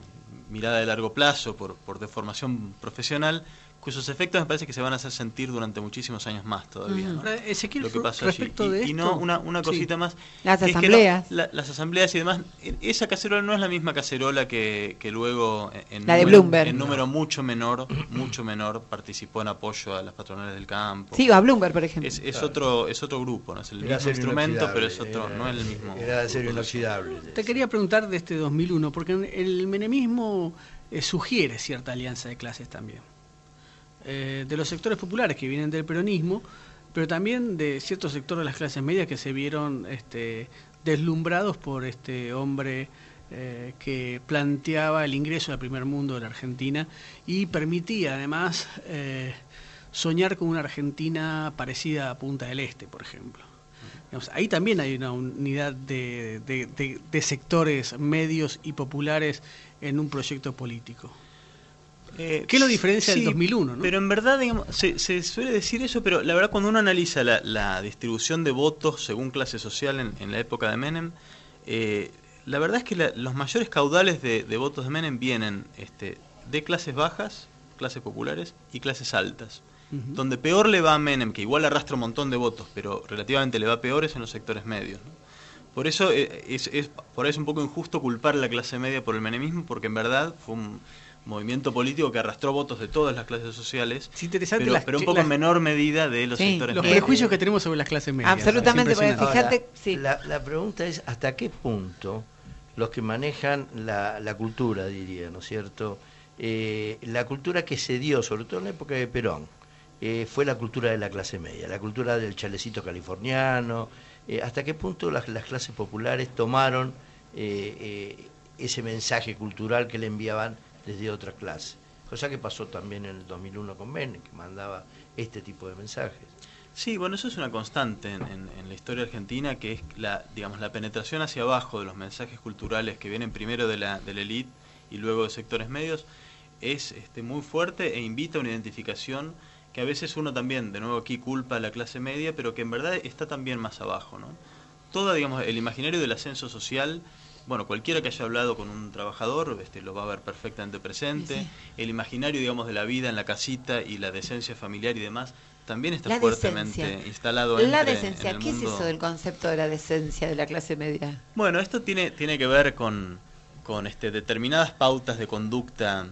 mirada de largo plazo por, por deformación profesional, cuyos efectos me parece que se van a hacer sentir durante muchísimos años más todavía. ¿no? Ezequiel, Lo que pasó respecto Y- de y, esto, no, una, una sí. cosita más. Las que es que no- asambleas. la- las asambleas y demás, e- esa cacerola no es la misma cacerola que, que luego en, La de número, Bloomberg. en número mucho menor, mucho menor, participó en apoyo a las patronales del campo. Sí, a Bloomberg, por ejemplo. Es, es otro es otro grupo, no es el Era mismo instrumento, pero es otro, era- no es el mismo. Era de acero grupo. inoxidable. Te quería preguntar de este 2001, porque el menemismo eh, sugiere cierta alianza de clases también. Eh, de los sectores populares que vienen del peronismo, pero también de ciertos sectores de las clases medias que se vieron este, deslumbrados por este hombre eh, que planteaba el ingreso al primer mundo de la Argentina y permitía además eh, soñar con una Argentina parecida a Punta del Este, por ejemplo. Ahí también hay una unidad de sectores medios y populares en un proyecto político. Eh, ¿Qué lo diferencia del sí, 2001? ¿no? Pero en verdad, digamos, se, se suele decir eso, pero la verdad cuando uno analiza la, la distribución de votos según clase social en, en la época de Menem, eh, la verdad es que la- los mayores caudales de, de votos de Menem vienen este, de clases bajas, clases populares y clases altas. Donde peor le va a Menem, que igual arrastra un montón de votos, pero relativamente le va peor es en los sectores medios. ¿no? Por eso eh, es, es- por ahí es un poco injusto culpar a la clase media por el menemismo, porque en verdad fue un movimiento político que arrastró votos de todas las clases sociales, Es interesante pero, las- pero un poco en menor medida de los Sí, sectores los medios. prejuicios que tenemos sobre las clases medias. Absolutamente, porque fíjate- Ahora, sí. la, la pregunta es hasta qué punto los que manejan la, la cultura, diría, ¿no es cierto? Eh, la cultura que se dio, sobre todo en la época de Perón, eh, fue la cultura de la clase media, la cultura del chalecito californiano. eh, hasta qué punto las, las clases populares tomaron eh, eh, ese mensaje cultural que le enviaban desde otra clase. Cosa que pasó también en el 2001 con Menem, que mandaba este tipo de mensajes. Sí, bueno, eso es una constante en, la historia argentina, que es la, digamos, la penetración hacia abajo de los mensajes culturales que vienen primero de la, de la élite y luego de sectores medios, es este, muy fuerte e invita a una identificación que a veces uno también, de nuevo aquí, culpa a la clase media, pero que en verdad está también más abajo, ¿no? Todo, digamos, el imaginario del ascenso social, bueno, cualquiera que haya hablado con un trabajador este, lo va a ver perfectamente presente. Sí. El imaginario, digamos, de la vida en la casita y la decencia familiar y demás también está La fuertemente decencia. instalado La entre- decencia, en el ¿qué es eso del concepto de la decencia de la clase media? Bueno, esto tiene, tiene que ver con, con este, determinadas pautas de conducta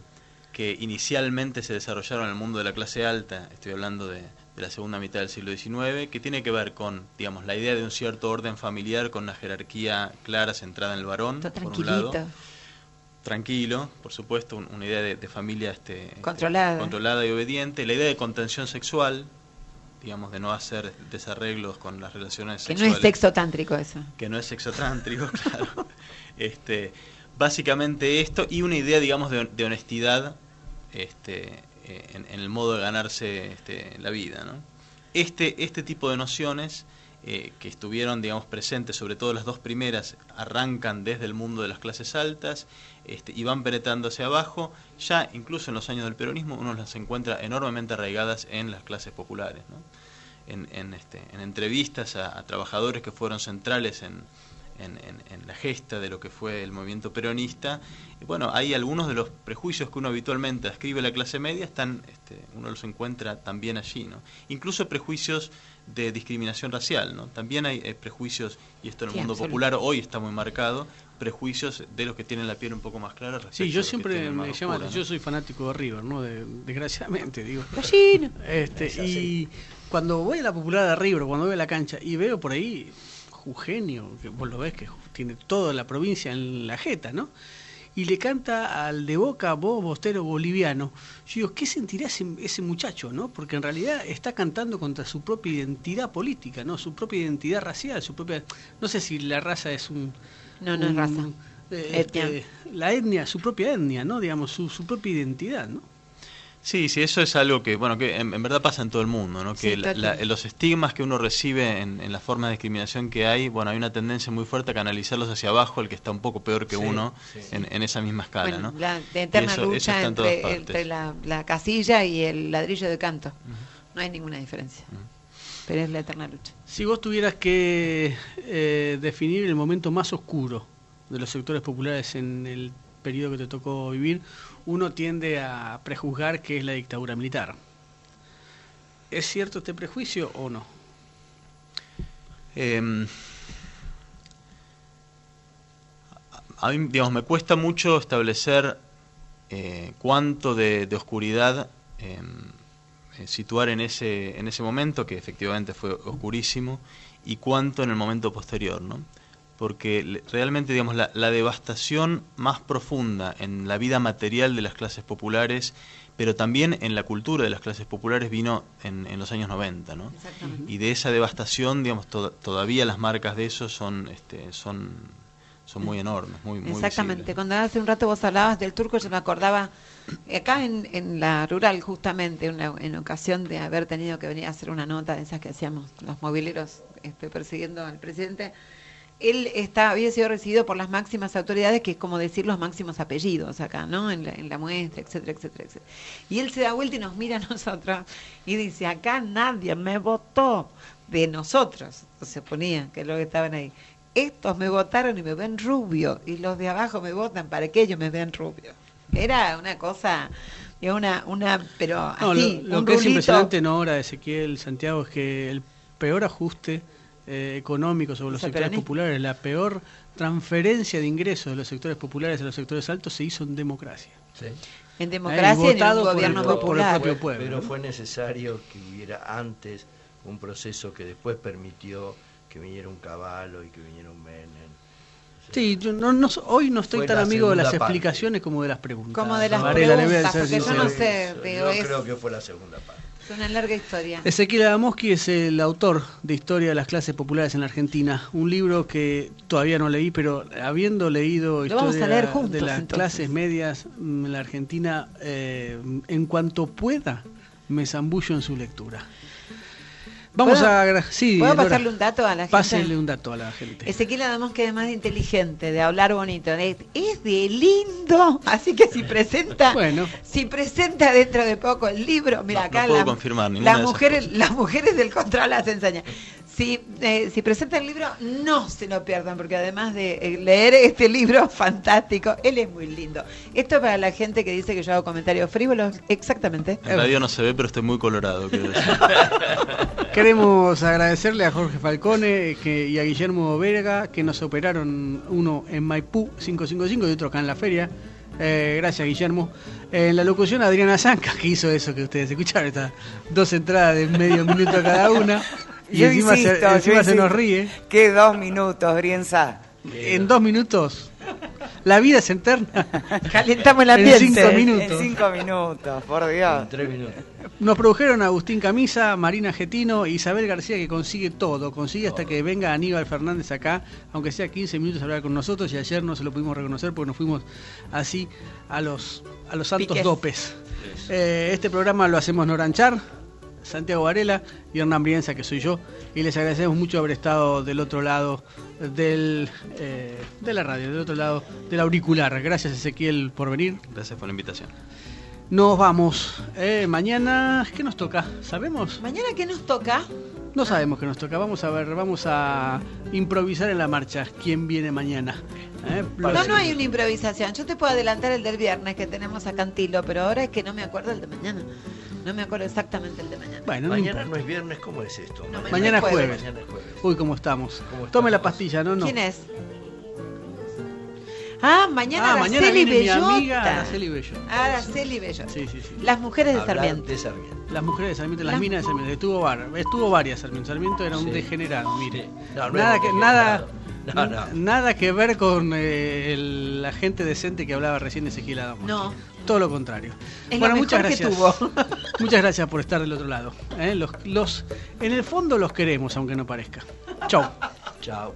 que inicialmente se desarrollaron en el mundo de la clase alta, estoy hablando de, de la segunda mitad del siglo XIX, que tiene que ver con, digamos, la idea de un cierto orden familiar con una jerarquía clara centrada en el varón, por un lado. Tranquilo, por supuesto, un- una idea de, de familia este, Controlada. controlada y obediente, la idea de contención sexual, digamos, de no hacer desarreglos con las relaciones Que no sexuales es sexo tántrico eso. que no es sexotántrico, claro. Este, básicamente esto y una idea, digamos, de, de honestidad este, en, el modo de ganarse este, la vida. ¿no? Este, este tipo de nociones eh, que estuvieron, digamos, presentes, sobre todo las dos primeras, arrancan desde el mundo de las clases altas este, y van penetrando hacia abajo. Ya incluso en los años del peronismo uno las encuentra enormemente arraigadas en las clases populares. este, en entrevistas a, a trabajadores que fueron centrales en, en, en- en la gesta de lo que fue el movimiento peronista. Y bueno, hay algunos de los prejuicios que uno habitualmente ascribe a la clase media, están, este, uno los encuentra también allí. ¿no? Incluso prejuicios de discriminación racial. ¿no? También hay, eh, prejuicios, y esto en el Sí, mundo absoluto. popular hoy está muy marcado, prejuicios de los que tienen la piel un poco más clara. Sí, yo siempre me llama, oscura, ¿no? yo soy fanático de River, ¿no? De- desgraciadamente, digo. Este, y cuando voy a la popular de River, cuando voy a la cancha y veo por ahí Eugenio, que vos lo ves que tiene toda la provincia en la jeta, ¿no? Y le canta al de Boca, vos, bostero boliviano. Yo digo, ¿qué sentirá ese, ese muchacho, no? Porque en realidad está cantando contra su propia identidad política, ¿no? Su propia identidad racial, su propia... No sé si la raza es un... No, no es raza. eh, Etnia. este, la etnia, su propia etnia, ¿no? Digamos, su, su propia identidad, ¿no? Sí, sí, eso es algo que, bueno, que en, en verdad pasa en todo el mundo, ¿no? Sí, Que la- los estigmas que uno recibe en, en la forma de discriminación que hay, bueno, hay una tendencia muy fuerte a canalizarlos hacia abajo, el que está un poco peor que Sí, uno, sí. en, en esa misma escala, Bueno, ¿no? la de eterna eso- lucha entre, partes. entre la, la casilla y el ladrillo de canto. No hay ninguna diferencia. Pero es la eterna lucha. Si vos tuvieras que eh, definir el momento más oscuro de los sectores populares en el periodo que te tocó vivir, uno tiende a prejuzgar que es la dictadura militar. ¿Es cierto este prejuicio o no? Eh, a mí, digamos, me cuesta mucho establecer eh, cuánto de, de oscuridad eh, eh, situar en ese, en ese momento, que efectivamente fue oscurísimo, y cuánto en el momento posterior, ¿no? Porque realmente, digamos, la, la devastación más profunda en la vida material de las clases populares, pero también en la cultura de las clases populares, vino en, en los años 90, ¿no? Exactamente. Y de esa devastación, digamos, to- todavía las marcas de eso son, este, son, son muy enormes, muy, muy Exactamente. visibles. Cuando hace un rato vos hablabas del turco, yo me acordaba, acá en, en la rural, justamente, una, en ocasión de haber tenido que venir a hacer una nota de esas que hacíamos los mobileros este, persiguiendo al presidente, él está, había sido recibido por las máximas autoridades, que es como decir los máximos apellidos acá, ¿no? En la, en la muestra, etcétera, etcétera, etcétera. Y él se da vuelta y nos mira a nosotros y dice, acá nadie me votó de nosotros, se ponía, que es lo que estaban ahí. Estos me votaron y me ven rubio, y los de abajo me votan para que ellos me vean rubio. Era una cosa, una, una, pero No, así, lo, lo un que es impresionante en obra de Ezequiel Santiago es que el peor ajuste eh, económico sobre los sectores populares, la peor transferencia de ingresos de los sectores populares a los sectores altos se hizo en democracia. En Eh, democracia en por el- por el popular. propio pueblo. Pero ¿no? fue necesario que hubiera antes un proceso que después permitió que viniera un caballo y que viniera un Menem. Sí, yo no, no, hoy no estoy tan amigo de las parte. explicaciones como de las preguntas. Como de las Varela, preguntas, porque yo no sé, Yo creo que fue la segunda parte. Es una larga historia. Ezequiel Adamowski es el autor de Historia de las clases populares en la Argentina, un libro que todavía no leí, pero habiendo leído Lo vamos a Historia leer juntos, de las entonces. clases medias en la Argentina, eh, en cuanto pueda, me zambullo en su lectura. Vamos ¿Puedo- a... Sí, ¿Puedo Dora, pasarle un dato a la gente? Pásele un dato a la gente. Ezequiel además que además de inteligente, de hablar bonito, de- es de lindo, así que si presenta, Bueno. si presenta dentro de poco el libro, mira No, acá no puedo la- confirmar ninguna las de esas mujeres, las mujeres del control las enseñan. Si, eh, si presenta el libro, no se lo pierdan, porque además de eh, leer este libro fantástico, él es muy lindo. Esto para la gente que dice que yo hago comentarios frívolos, exactamente. En radio no se ve, pero estoy muy colorado. Queremos agradecerle a Jorge Falcone que, y a Guillermo Verga que nos operaron uno en Maipú 555 y otro acá en la feria. Eh, gracias Guillermo. Eh, en la locución Adriana Zanca que hizo eso que ustedes escucharon, estas dos entradas de medio minuto cada una. Y Yo encima, insisto, se, yo encima se nos ríe. Que dos minutos, Brienza. En dos minutos. La vida es eterna. Calentamos el En ambiente. cinco En minutos. cinco minutos, por Dios. Tres minutos. Nos produjeron Agustín Camisa, Marina Getino, Isabel García, que consigue todo, consigue hasta que venga Aníbal Fernández acá, aunque sea 15 minutos a hablar con nosotros, y ayer no se lo pudimos reconocer porque nos fuimos así a los, a los santos Piques. dopes. Eh, este programa lo hacemos Noranchar, Santiago Varela y Hernán Brienza, que soy yo, y les agradecemos mucho haber estado del otro lado del, eh, de la radio, del otro lado del auricular. Gracias Ezequiel por venir. Gracias por la invitación. Nos vamos. Eh, mañana, ¿qué nos toca? ¿Sabemos? Mañana qué nos toca? No sabemos qué nos toca. Vamos a ver, vamos a improvisar en la marcha. ¿Quién viene mañana? Eh, No, no hay una improvisación. Yo te puedo adelantar el del viernes que tenemos a Cantilo, pero ahora es que no me acuerdo el de mañana. No me acuerdo exactamente el de mañana. Bueno, no Mañana no es viernes, ¿cómo es esto? No, mañana es jueves. Mañana es jueves. Uy, ¿cómo estamos? ¿Cómo Tome la pastilla, ¿no? no. ¿Quién es? Ah, mañana Ah, Araceli mi Bellota. amiga Araceli Bello. Araceli Bellota. Sí, sí, sí. Las mujeres de Sarmiento. de Sarmiento. Las mujeres de Sarmiento, las Las- minas de Sarmiento. Estuvo, var- estuvo varias Sarmiento. Sarmiento era un Sí. degenerado, mire. Sí. No, no nada, que, nada, no. nada que ver con eh, el- la gente decente que hablaba recién Ezequiel Adamo. No todo lo contrario. Es bueno, lo muchas gracias. Que tuvo. Muchas gracias por estar del otro lado. ¿eh? Los, en el fondo los queremos, aunque no parezca. Chau. Chao.